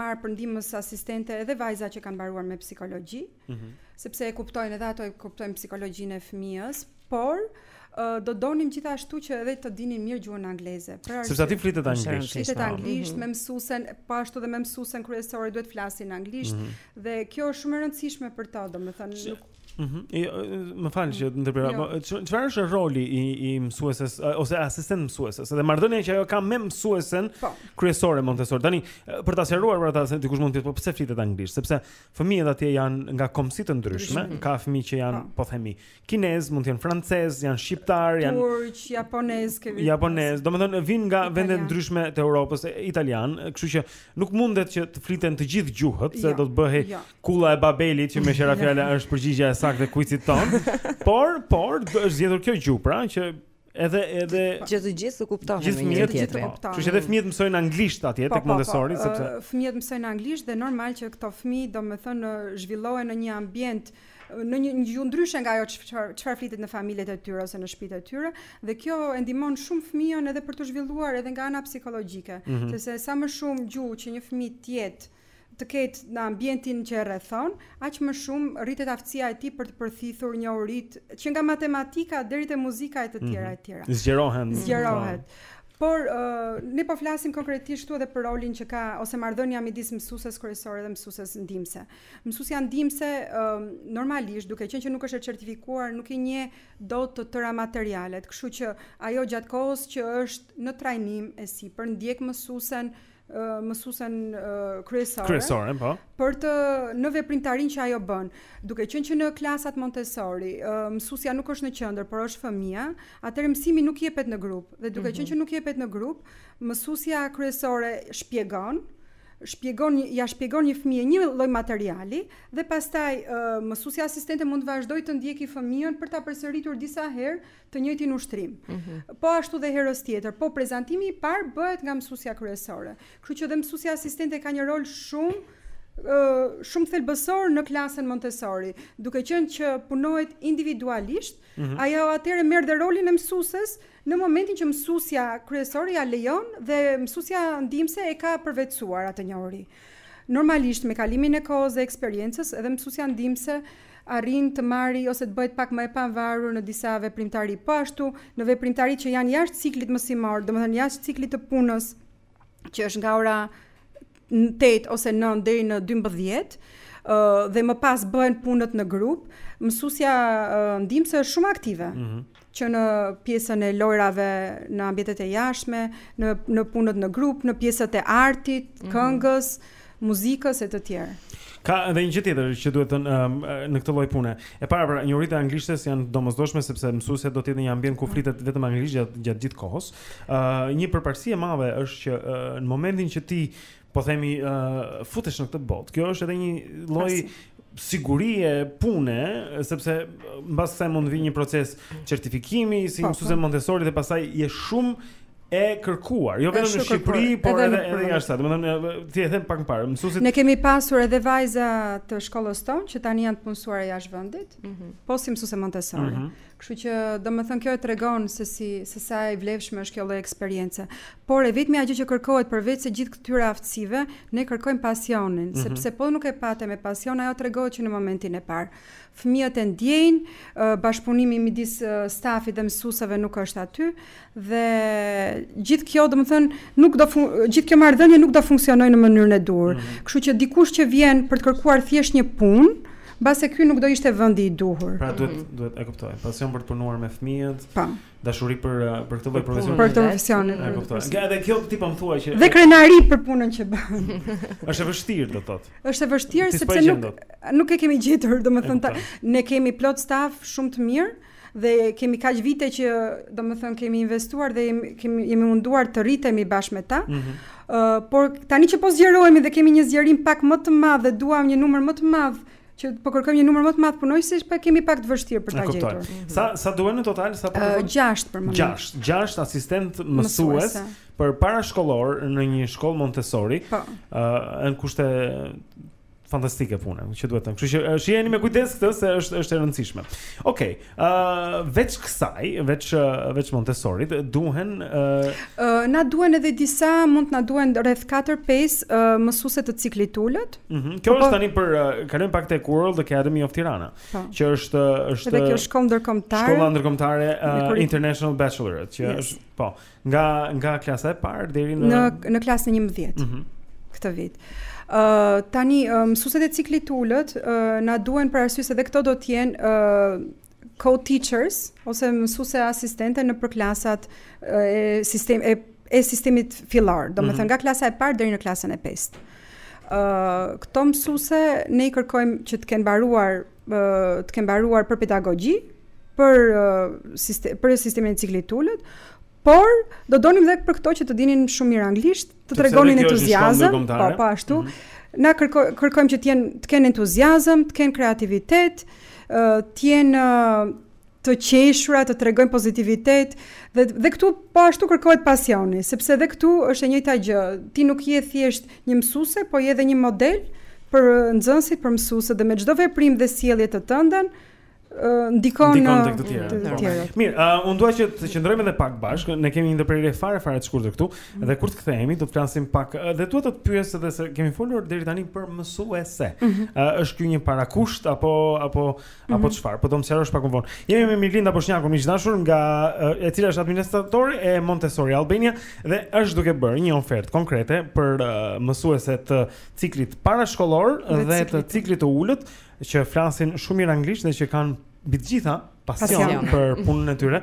marrë për ndihmës asistente edhe vajza që kanë mbaruar me psikologji, mm -hmm. sepse e kuptojnë edhe ato e kuptojnë psikologjinë e fëmijës, por uh, do donim gjithashtu që edhe të dinin mirë gjuhën angleze. Pra, sepse aty flitet anglisht. Flitet anglisht mm -hmm. me mësuesen, po ashtu dhe me mësuesen kryesore duhet të flasin anglisht mm -hmm. dhe kjo është shumë e rëndësishme për ta, domethënë nuk Mhm. Mm më fal që ndërpreva. Jo. Çfarë është roli i i mësueses ose asistent mësueses? Edhe marrëdhënia që ajo ka me mësuesen po. kryesore Montessori. Tani për ta sqaruar për ata se dikush mund të thotë po pse flitet anglisht? Sepse fëmijët atje janë nga kombësi të ndryshme, mm. ka fëmijë që janë po, po themi kinezë, mund të jenë francezë, janë shqiptarë, janë turq, japonezë, kemi. Japonezë, domethënë vijnë nga vende të ndryshme të Europës, italianë, kështu që nuk mundet që të fliten të gjitha gjuhët, se jo. do të bëhej jo. Kulla e Babelit që me shëra fjala është përgjigja e saktë e kuicit tonë. Por, por është zgjedhur kjo gjuhë, pra që edhe edhe që të gjithë të kuptohen gjithë me njëri-tjetrin. Kështu që edhe fëmijët mësojnë anglisht atje po, tek po, po, Montessori sepse fëmijët mësojnë anglisht dhe normal që këto fëmijë domethënë zhvillohen në një ambient në një gjuhë ndryshe nga ajo çfarë çfarë flitet në familjet e tyre ose në shtëpitë e tyre dhe kjo e ndihmon shumë fëmijën edhe për të zhvilluar edhe nga ana psikologjike, mm -hmm. sepse sa më shumë gjuhë që një fëmijë të ketë të ketë në ambientin që e rrethon, aq më shumë rritet aftësia e tij për të përthithur njohuritë, që nga matematika deri te muzika e të tjera e të tjera. Zgjerohen. Zgjerohet. Por ne po flasim konkretisht këtu edhe për rolin që ka ose marrëdhënia midis mësueses kryesore dhe mësueses ndihmëse. Mësuesja ndihmëse normalisht, duke qenë që nuk është e certifikuar, nuk i njeh dot të tëra materialet, kështu që ajo gjatë kohës që është në trajnim e sipër ndjek mësuesen mësuesen kryesore, kryesore po. për të në veprimtarinë që ajo bën. Duke qenë që në klasat Montessori, mësusja nuk është në qendër, por është fëmija, atëherë mësimi nuk jepet në grup. Dhe duke mm -hmm. qenë që nuk jepet në grup, mësusja kryesore shpjegon, shpjegon ia shpjegon një fëmije një lloj materiali dhe pastaj uh, mësuesja asistente mund të vazhdojë të ndjeki fëmijën për ta përsëritur disa herë të njëjtin ushtrim. Mm -hmm. Po ashtu dhe herës tjetër, po prezantimi i parë bëhet nga mësusja kryesore. Kështu që dhe mësusja asistente ka një rol shumë shumë thelbësor në klasën Montessori, duke qenë që punohet individualisht, mm -hmm. ajo atëherë merr dhe rolin e mësueses në momentin që mësuesja kryesore ia lejon dhe mësuesja ndihmëse e ka përvetësuar atë njohuri. Normalisht me kalimin e kohës dhe eksperiencës, edhe mësuesja ndihmëse arrin të marri ose të bëhet pak më e pavarur në disa veprimtari. Po ashtu, në veprimtari që janë jashtë ciklit mësimor, domethënë jashtë ciklit të punës, që është nga ora 8 ose 9 deri në 12, dhe më pas bëhen punët në grup, mësusja ndihmëse është shumë aktive. Mm -hmm. që në pjesën e lojrave në ambientet e jashtme, në në punët në grup, në pjesën e artit, mm -hmm. këngës, muzikës e të tjera. Ka edhe një gjë tjetër që duhet të um, në këtë lloj pune. E para pra, njohuritë e anglishtes janë të domosdoshme sepse mësuesja do të jetë në një ambient ku flitet vetëm anglisht gjatë, gjatë gjithë kohës. Ë uh, një përparësi e madhe është që uh, në momentin që ti po themi uh, futesh në këtë botë. Kjo është edhe një lloj sigurie pune, sepse mbas kësaj mund të vijë një proces certifikimi si po, mësuese po. Montessori dhe pastaj je shumë e kërkuar, jo vetëm në Shqipëri, por edhe edhe jashtë. Domethënë, ti e the pak më parë, mësuesit Ne kemi pasur edhe vajza të shkollës tonë që tani janë të punësuara jashtë vendit, mm -hmm. po si mësuese Montessori. Mm -hmm. Kështu që, domethënë kjo e tregon se si se sa e vlefshme është kjo lloj eksperience. Por e vetmja gjë që kërkohet përveç se gjithë këtyre aftësive, ne kërkojmë pasionin, mm -hmm. sepse po nuk e pate me pasion, ajo tregohet që në momentin e parë. Fëmijët e ndjejnë, bashkëpunimi midis stafit dhe mësuesve nuk është aty Dhe gjithë kjo, domethënë, nuk do gjithë kjo marrëdhënie nuk do funksionojë në mënyrën e duhur. Mm -hmm. Kështu që dikush që vjen për të kërkuar thjesht një punë, mbase ky nuk do ishte vendi i duhur. Pra duhet mm -hmm. duhet e kuptoj. Pasion për të punuar me fëmijët. Po. Dashuri për uh, për këtë lloj profesioni. Për këtë profesion. E kuptoj. Nga edhe kjo ti po më thua që Dhe krenari për punën që bën. Është e vështirë do thotë. Është e vështirë sepse nuk nuk e kemi gjetur, domethënë ne kemi plot staf shumë të mirë. dhe kemi kaq vite që domethënë kemi investuar dhe jemi kemi jemi munduar të rritemi bashkë me ta. Mm -hmm. uh, por tani që po zgjerohemi dhe kemi një zgjerim pak më të madh dhe duam një numër më të madh që po kërkojmë një numër më të madh punonjësish, po kemi pak të vështirë për ta gjetur. Mm -hmm. Sa sa duhen në total sa po? 6 për moment. 6, 6 asistent mësues për parashkollor në një shkollë Montessori. Po. Ëh, uh, në kushte fantastike punë, që duhet të them. Kështu që uh, shiheni me kujdes këtë se është është e rëndësishme. Okej, okay, ë uh, veç kësaj, veç uh, veç Montessorit, duhen ë uh... uh, na duhen edhe disa, mund të na duhen rreth 4-5 uh, mësuese të ciklit ulët. Mhm. Mm kjo është po- tani për uh, kalojmë pak te World Academy of Tirana, pa. Po. që është është Edhe kjo shkollë ndërkombëtare. Shkolla ndërkombëtare uh, International Baccalaureate, që yes. është po. Nga nga klasa e parë deri në në në klasën 11. Mhm. Mm këtë vit. Ë uh, tani uh, mësuesit e ciklit të ulët uh, na duhen për arsye se dhe këto do të jenë ë uh, co-teachers ose mësuese asistente nëpër klasat e sistem e e sistemit fillar, domethënë mm -hmm. nga klasa e parë deri në klasën e pestë. Ë uh, këto mësuese ne i kërkojmë që të kenë mbaruar të kenë mbaruar për pedagogji, për sistem, për sistemin e ciklit të ulët, por do donim edhe për këto që të dinin shumë mirë anglisht, të tregonin entuziazëm, po po ashtu. Mm -hmm. Na kërko, kërkojmë që të jenë të kenë entuziazëm, të kenë kreativitet, të jenë të qeshura, të tregojnë pozitivitet dhe dhe këtu po ashtu kërkohet pasioni, sepse dhe këtu është e njëjta gjë. Ti nuk je thjesht një mësuese, po je edhe një model për nxënësit, për mësuesit dhe me çdo veprim dhe sjellje të tënden, ndikon tek të tjerët. Po. tjerët. Mirë, uh, unë dua që të qëndrojmë edhe pak bashkë. Ne kemi një ndërprerje fare fare të shkurtër këtu, mm. dhe kur të kthehemi do të flasim pak dhe dua të të pyes edhe se kemi folur deri tani për mësuese. Mm -hmm. uh, është ky një parakusht apo apo Mm -hmm. Apo çfarë? Mhm. Po do të më sqarosh pak më vonë. Jemi me Mirlinda Boshnjakun, miq të dashur, nga e cila është administratore e Montessori Albania dhe është duke bërë një ofertë konkrete për uh, mësuese të ciklit parashkollor dhe, dhe ciklit. të ciklit të ulët që flasin shumë mirë anglisht dhe që kanë mbi të gjitha pasion, pasion. për punën e tyre.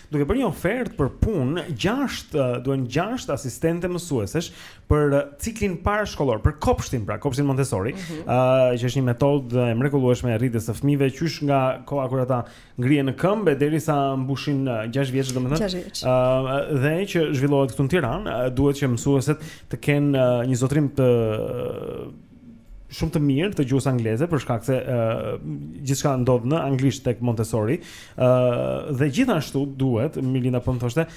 duke bërë një ofertë për punë gjashtë, duhen gjashtë asistente mësuesesh për ciklin parashkollor, për kopshtin, pra kopshtin Montessori, mm -hmm. uh, që është një metodë e mrekullueshme e rritjes së fëmijëve qysh nga koha kur ata ngrihen në këmbë derisa mbushin 6 vjeç, domethënë. Ëh uh, dhe që zhvillohet këtu në Tiranë, uh, duhet që mësueset të kenë uh, një zotërim të uh, shumë të mirë të gjuhës angleze për shkak se uh, gjithçka ndodh në anglisht tek Montessori. ë uh, dhe gjithashtu duhet Mirlinda po më thoshte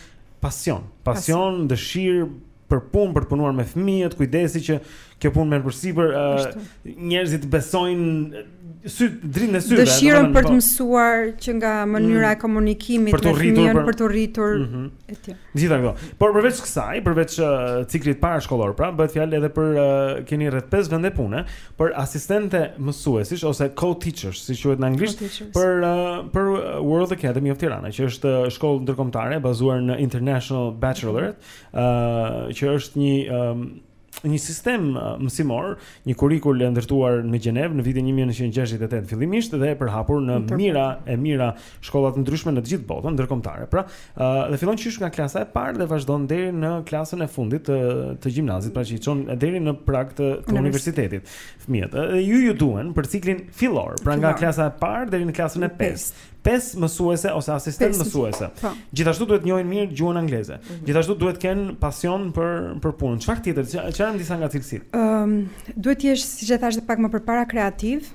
pasion, pasion, dëshirë për punë, për të punuar me fëmijët, kujdesi që kjo punë merr përsipër, uh, njerëzit besojnë sy dritë në sy. Dëshirën për të po. mësuar që nga mënyra e mm. komunikimit për të rritur për të rritur mhm. etj. Gjithë ato. Por përveç kësaj, përveç uh, ciklit parashkollor, pra bëhet fjalë edhe për uh, keni rreth 5 vende pune për asistente mësuesesh ose co-teachers, si quhet në anglisht, për uh, për World Academy of Tirana, që është shkollë ndërkombëtare bazuar në International Baccalaureate, ë që është një um, një sistem mësimor, një kurrikulë e ndërtuar në Gjenevë në vitin 1968 fillimisht dhe e përhapur në mijëra e mijëra shkolla të ndryshme në të gjithë botën ndërkombëtare. Pra, dhe fillon qysh nga klasa e parë dhe vazhdon deri në klasën e fundit të të gjimnazit, pra që i çon deri në prag të, të universitetit fëmijët. Dhe ju ju duhen për ciklin fillor, pra nga klasa e parë deri në klasën e pestë. pesë mësuese ose asistent mësuese. Po. Gjithashtu duhet të njohin mirë gjuhën angleze. Mm -hmm. Gjithashtu duhet të kenë pasion për për punën. Çfarë tjetër? Çfarë janë disa nga cilësitë? Ëm, um, duhet të jesh, siç e thashë edhe pak më përpara, kreativ,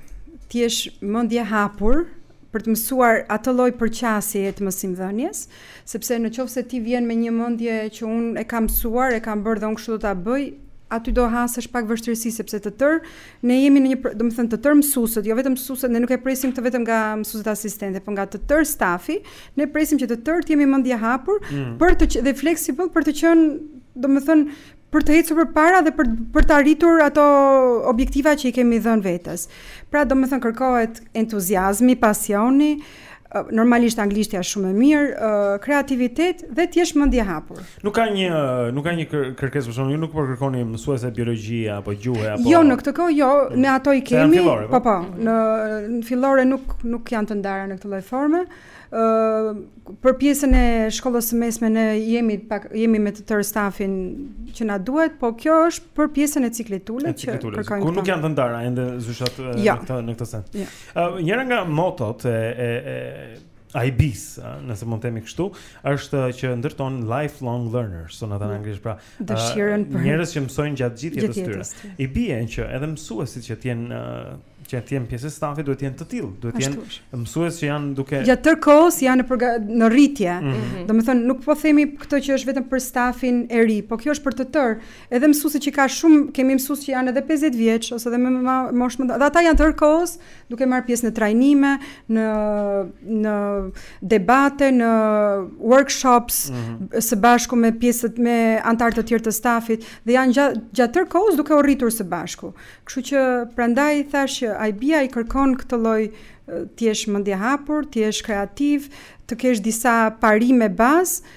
të jesh mendje hapur për të mësuar atë lloj përqasje të mësimdhënies, sepse në qoftë se ti vjen me një mendje që unë e kam mësuar, e kam bërë dhe unë kështu do ta bëj, aty do hasësh pak vështirësi sepse të tërë Ne jemi në një, domethënë të tërë mësuesit, jo vetëm mësuesit, ne nuk e presim këtë vetëm nga mësuesit asistente, por nga të tërë stafi, ne presim që të tërë të jemi mendje hapur mm. për të dhe fleksibël për të qenë, domethënë për të ecur përpara dhe për për të arritur ato objektiva që i kemi dhënë vetes. Pra, domethënë kërkohet entuziazmi, pasioni, normalisht anglishtja shumë e mirë, uh, kreativitet dhe të jesh mendje hapur. Nuk ka një nuk ka një kërkesë për shkakun, ju nuk po kërkoni mësuese biologji apo gjuhë apo Jo, në këtë kohë jo, ne ato i kemi. Po? po po, në në fillore nuk nuk janë të ndara në këtë lloj forme. ë uh, për pjesën e shkollës së mesme ne jemi pak jemi me të tërë stafin që na duhet, po kjo është për pjesën e ciklit të ulët që kërkojmë. Ku nuk janë të ndara ende zyshat ja. në këtë në këtë sens. Ja. Uh, njëra nga motot e, e, e IB-së, nëse mund të themi kështu, është që ndërton lifelong learners, siç thonë ata në anglisht pra, njerëz që mësojnë gjatë gjithë jetës së tyre. I bie që edhe mësuesit që të jenë që të jenë pjesë stafi duhet të jenë të tillë, duhet të jenë mësues që janë duke gjatë tërë kohës janë në përga... në rritje. Mm -hmm. Domethënë nuk po themi këtë që është vetëm për stafin e ri, po kjo është për të tërë. Edhe mësuesit që ka shumë, kemi mësues që janë edhe 50 vjeç ose edhe më më moshë më dhe ata janë tërë kohës duke marrë pjesë në trajnime, në në debate, në workshops mm -hmm. së bashku me pjesët me anëtarë të tjerë të stafit dhe janë gjatë gjatë tërë kohës duke u rritur së bashku. Kështu që prandaj thashë që IB-ja i kërkon këtë lloj të jesh mendjehapur, të jesh kreativ, të kesh disa parime bazë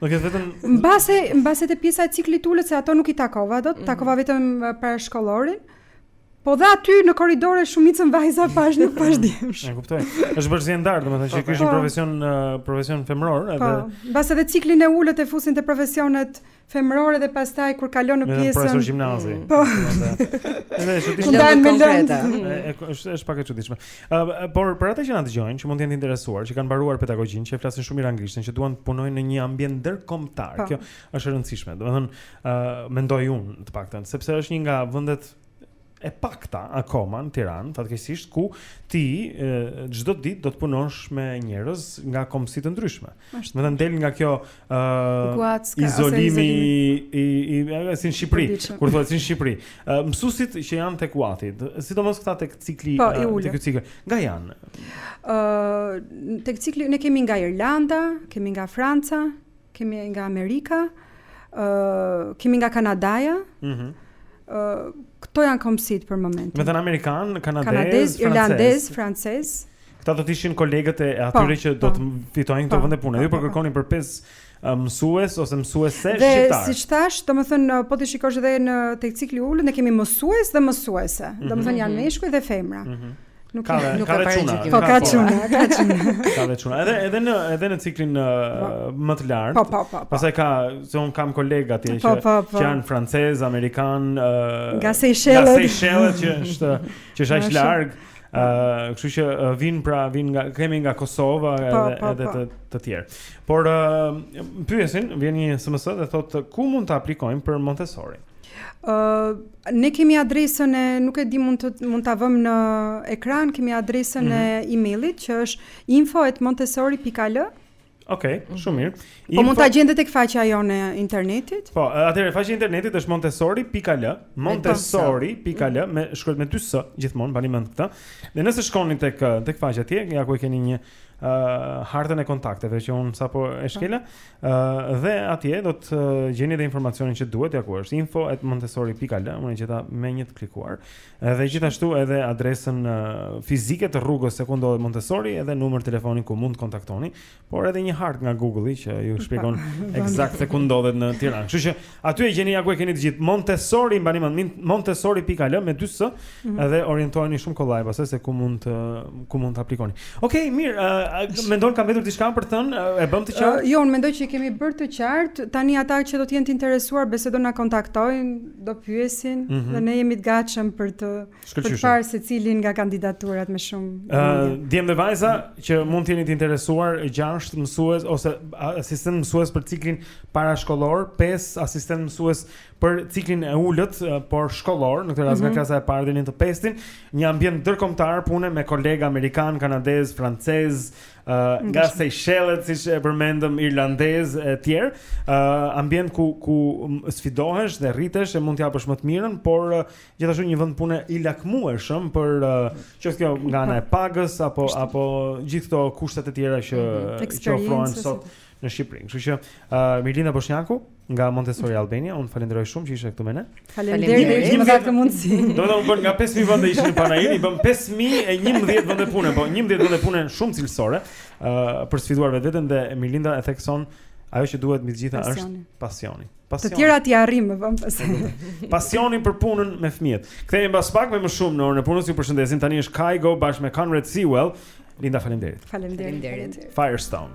Duket vetëm mbase mbase te pjesa e ciklit të ulët se ato nuk i takova dot, mhm. takova vetëm parashkollorin. Po dhe aty në korridore shumicën vajza pashë nuk pashë djem. E kuptoj. Është bërë si e ndarë, domethënë që kishin po. profesion profesion femëror edhe. Po. Mbase edhe ciklin e ulët e fusin te profesionet femërore dhe pastaj kur kalon në pjesën profesor gjimnazi. Po. Edhe është diçka konkrete. Është është pak e çuditshme. Uh, por për ata që na dëgjojnë, që mund të jenë të interesuar, që kanë mbaruar pedagogjinë, që flasin shumë mirë anglishtin, që duan të punojnë në një ambient ndërkombëtar. Po. Kjo është e rëndësishme. Domethënë, ë uh, mendoj unë të paktën, sepse është një nga vendet e pakta akoma në Tiranë, fatkeqësisht ku ti çdo ditë do të punosh me njerëz nga kombësi të ndryshme. Është. Domethënë del nga kjo ë guaska, ose izolimi izolimi. i i e, si në Shqipëri, Përditshëm. kur thuhet si në Shqipëri. Ë, Mësuesit që janë tek Uati, d- sidomos këta tek cikli Po, i ë, ulët. tek ky cikël. Nga janë? Ë, tek cikli ne kemi nga Irlanda, kemi nga Franca, kemi nga Amerika, ë kemi nga Kanadaja, Mhm. ë këto janë kombësitë për momentin. Domethënë amerikan, kanadez, Kanadez, irlandez, francez. Këta do të ishin kolegët e po, atyre që do po. të fitojnë këto po, vende pune. Ju po kërkoni për pesë mësues ose mësuese dhe, shqiptar. Dhe siç thashë, domethënë po të shikosh edhe në tek cikli i ulët ne kemi mësues dhe mësuese. Mm -hmm. Domethënë janë mhm. meshkuj dhe femra. Mm -hmm. Nuk ka nuk ka çuna. Po ka çuna, ka çuna. Ka dhe çuna. Edhe edhe në edhe në ciklin më të lartë. Po, po, po, po. Pastaj ka se unë kam kolegë atje që që janë francez, amerikan, ë Nga Seychelles. Nga Seychelles që është që është aq larg. Uh, kështu që uh, vijnë pra vijnë nga kemi nga Kosova pa, po, edhe pa, po, edhe pa. Po. të të tjerë. Por uh, pyesin, vjen një SMS dhe thotë ku mund të aplikojmë për Montessori. Ë uh, ne kemi adresën e nuk e di mund të mund ta vëmë në ekran, kemi adresën mm -hmm. e mhm. emailit që është info@montessori.al. Ok, mhm. shumë mirë. Info... Po mund ta gjejnë tek faqja jonë e internetit? Po, atëherë faqja e internetit është montessori.al, montessori.al mhm. me shkruhet me dy s gjithmonë, mbani mend këtë. Dhe nëse shkoni tek tek faqja tjetër, ja ku e keni një uh, hartën e kontakteve që unë sapo e po. shkela, uh, dhe atje do të gjeni edhe informacionin që duhet, ja ku është info@montessori.al, unë e gjeta me një të klikuar. Uh, Edhe gjithashtu edhe adresën fizike të rrugës se ku ndodhet Montessori, edhe numër telefoni ku mund të kontaktoni, por edhe një hartë nga Google-i që ju shpjegon eksakt se ku ndodhet në Tiranë. Kështu që aty e gjeni ja ku e keni të gjithë. Montessori mbani mend montessori.al me dy s, mhm. edhe orientoheni shumë kollaj pastaj se ku mund të ku mund të aplikoni. Okej, okay, mirë, uh, mendon ka mbetur diçka për të thënë, e bëmë të qartë. Uh, jo, unë mendoj që e kemi bërë të qartë. Tani ata që do të jenë të interesuar, besoj do na kontaktojnë. do pyesin mm -hmm. dhe ne jemi të gatshëm për të për të parë se cilin nga kandidaturat më shumë. Ëh, uh, djem dhe vajza mm -hmm. që mund të jeni të interesuar, gjashtë mësues ose asistent mësues për ciklin parashkollor, pesë asistent mësues për ciklin e ulët, por shkollor, në këtë rast mm -hmm. nga mhm. klasa e parë deri në të pestin, një ambient ndërkombëtar pune me kolegë amerikanë, kanadezë, francezë, Uh, nga Seychelles, siç e përmendëm, irlandezë e tjerë, uh, ambient ku ku sfidohesh dhe rritesh e mund të japësh më të mirën, por uh, gjithashtu një vend pune i lakmueshëm për uh, qoftë kjo nga ana e pagës apo apo gjithë këto kushtet e tjera që mhm. që ofrohen sot në Shqipëri. Kështu që uh, Mirlinda Boshnjaku nga Montessori Albania, unë të falenderoj shumë që ishe këtu me ne. Faleminderit që më dhe këtë mundësi. Do të thotë, i bën nga 5000 vende ishin në panair, i bën 5011 vende pune, po 11 vende pune shumë cilësore, ë uh, për të sfiduar vetveten dhe Mirlinda e thekson ajo që duhet mbi të gjitha është pasioni. Pasioni. Të tjerat i arrijmë më vonë pas. Pasioni për punën me fëmijët. Kthehemi mbas pak me më shumë në orën e punës. Ju përshëndesim. Tani është Kygo bashkë me Conrad Sewell. Linda, faleminderit. Faleminderit. Firestone.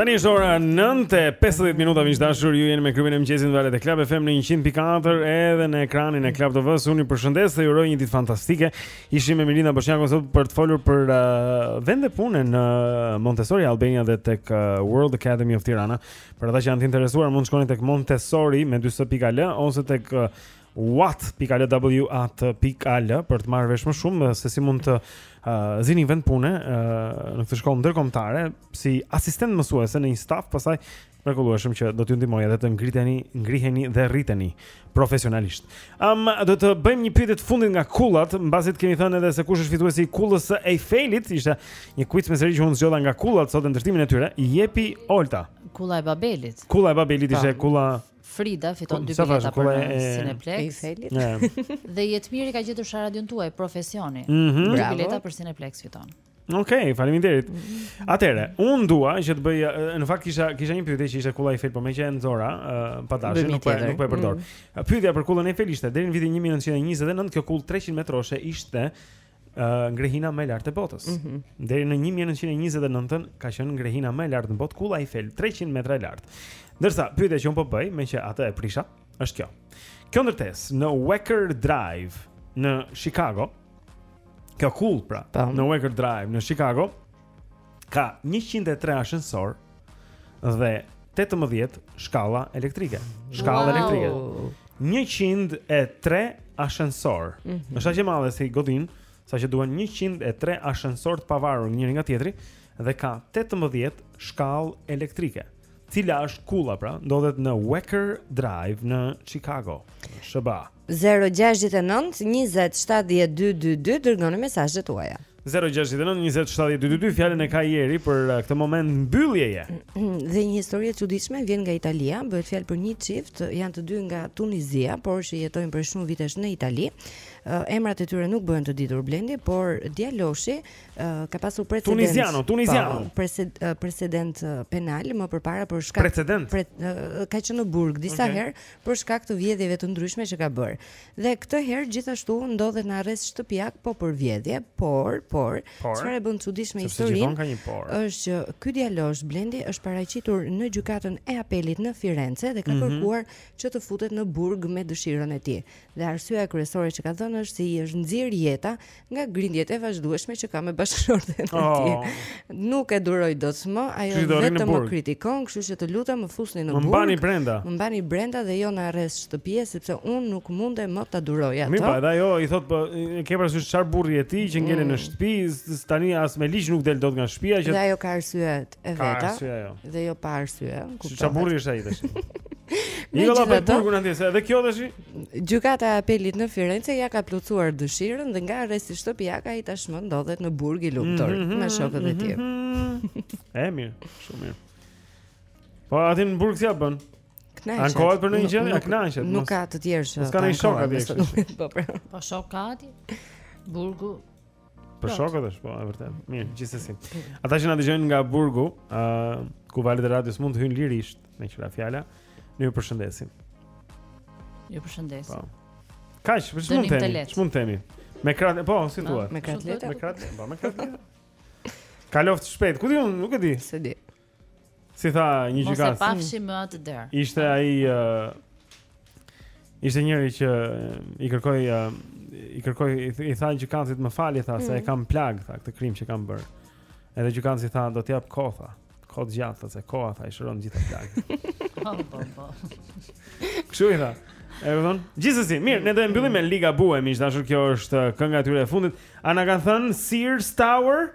Tani është ora 9:50 minuta miq të dashur ju jeni me klubin e mëngjesit valët e Club FM në 100.4 edhe në ekranin e Club TV-së unë ju përshëndes dhe ju uroj një ditë fantastike. Ishim me Mirlinda Boshnjakun sot për të folur për uh, vende pune në Montessori Albania dhe tek uh, World Academy of Tirana. Për ata që janë të interesuar mund të shkoni tek montessori me dy s.al ose tek uh, wat.al për të marrë vesh më shumë se si mund të uh, zini vend pune uh, në këtë shkollë ndërkombëtare si asistent mësuese në një staf, pastaj të mrekullueshëm që do t'ju ndihmojë edhe të ngriteni, ngriheni dhe rriteni profesionalisht. Ëm um, do të bëjmë një pyetje të fundit nga kullat, mbasi të kemi thënë edhe se kush është fituesi i kullës së Eiffelit, ishte një quiz me seri që unë zgjodha nga kullat sot në ndërtimin e tyre, i jepi Olta. Kulla e Babelit. Kulla e Babelit ishte po. kulla Frida fiton dy bileta për në Cineplex. Dhe jetë mirë i ka gjithë dusha radion tuaj, profesioni. Mm -hmm. Dy bileta për Cineplex fiton. Okej, okay, faleminderit. Atëre, unë dua që të bëj në fakt kisha kisha një pyetje që ishte kulla Eiffel, por më që e nxora uh, pa dashje, nuk po nuk po e përdor. Mm. Pyetja për kullën Eiffel ishte deri në vitin 1929 kjo kullë 300 metroshe ishte Uh, ngrehina më e lartë e botës. Mm -hmm. Deri në 1929 ka qenë ngrehina më e lartë në botë, kulla Eiffel, 300 metra e lartë. Ndërsa pyetja që unë po bëj, meqë atë e prisha, është kjo. Kjo ndërtesë në Wacker Drive në Chicago, kjo kullë pra, pa. Po. në Wacker Drive në Chicago, ka 103 ashensorë dhe 18 shkalla elektrike. Shkalla wow. elektrike. 103 ashensorë. Mm -hmm. Është aq e madhe si godinë, saqë duhen 103 ashensorë të pavarur njëri nga tjetri dhe ka 18 shkallë elektrike. Cila është kulla pra? Ndodhet në Wacker Drive në Chicago, SHBA. 0-6-9-27-12-2 Dërgoni mesazhet tuaja 0-6-9-27-12-2 Fjalën e ka Jeri për uh, këtë moment mbylljeje Dhe një histori e çuditshme vjen nga Italia Bëhet fjalë për një çift Janë të dy nga Tunizia Por që jetojnë prej shumë vitesh në Itali uh, Emrat e tyre nuk bëhen të ditur Blendi Por djaloshi ka pasur precedent. Tuniziano, Tuniziano. Po, presid, precedent penal më përpara për shkak precedent. Pre, ka qenë në burg disa okay. herë për shkak të vjedhjeve të ndryshme që ka bërë. Dhe këtë herë gjithashtu ndodhet në arrest shtëpiak po për vjedhje, por, por, çfarë e bën të çuditshme historinë? Është që ky djalosh Blendi është paraqitur në gjykatën e apelit në Firenze dhe ka mm -hmm. kërkuar që të futet në burg me dëshirën e tij. Dhe arsyeja kryesore që ka dhënë është se i është nxirë jeta nga grindjet e vazhdueshme që ka me bashkëshorten e oh. tij. Nuk e duroj dot më, ajo vetëm më kritikon, kështu që të lutem më fusni në burg. Më mbani brenda. Më mbani brenda dhe jo në arrest shtëpie sepse unë nuk mundem më ta duroj atë. Mirë, po, edhe ajo i thotë po ke parasysh çfarë burri je ti që ngele në mm. shtëpi, tani as me ligj nuk del dot nga shtëpia që Dhe ajo ka arsye e vet. Ka arsye ajo. Dhe jo pa arsye, kuptoj. Çfarë burri është ai tash? Në gjithë ato burgun atje, edhe kjo tash. Gjykata e apelit në Firenze ia ka plotësuar dëshirën dhe nga arresti shtëpiak ai tashmë ndodhet në burg i lumtur mm -hmm, me shokët mm -hmm, e tij. Mhm. E mirë, shumë mirë. Po aty në burg çfarë bën. Kënaqet. Ankohet për ndonjë gjë, ja kënaqet. Nuk ka të tjerë që. S'ka ndonjë shok atje. Po pra. Po shok ka aty. Burgu Për shokët është, po, e vërtetë. Mirë, gjithsesi. Ata që na dëgjojnë nga burgu, ë, uh, ku valët e radios mund të hyjnë lirisht me që ra fjala, ne ju përshëndesim. Ju përshëndesim. Po. Kaq, por ç'mund të themi? Ç'mund të themi? Me krat, po, si thua? Me krat letë, me krat, po, me krat. Kaloftë shpejt. Ku di unë, nuk e di. S'e di. Si tha një gjykatës. Mos e pafshi më atë derë. Ishte ai ë Ishte njëri që i kërkoi i kërkoi i tha gjykatësit më fal tha se e mm. kam plagë tha këtë krim që kam bërë. Edhe gjykatësi tha do të jap kohë tha. Kohë të gjatë se koha tha i shëron gjithë plagët. Po po po. Kështu i tha. E vëdhon? Gjithsesi, mirë, ne do e mbyllim me Ligabue, miq të dashur, kjo është kënga e tyre e fundit. A na kanë thënë Sears Tower?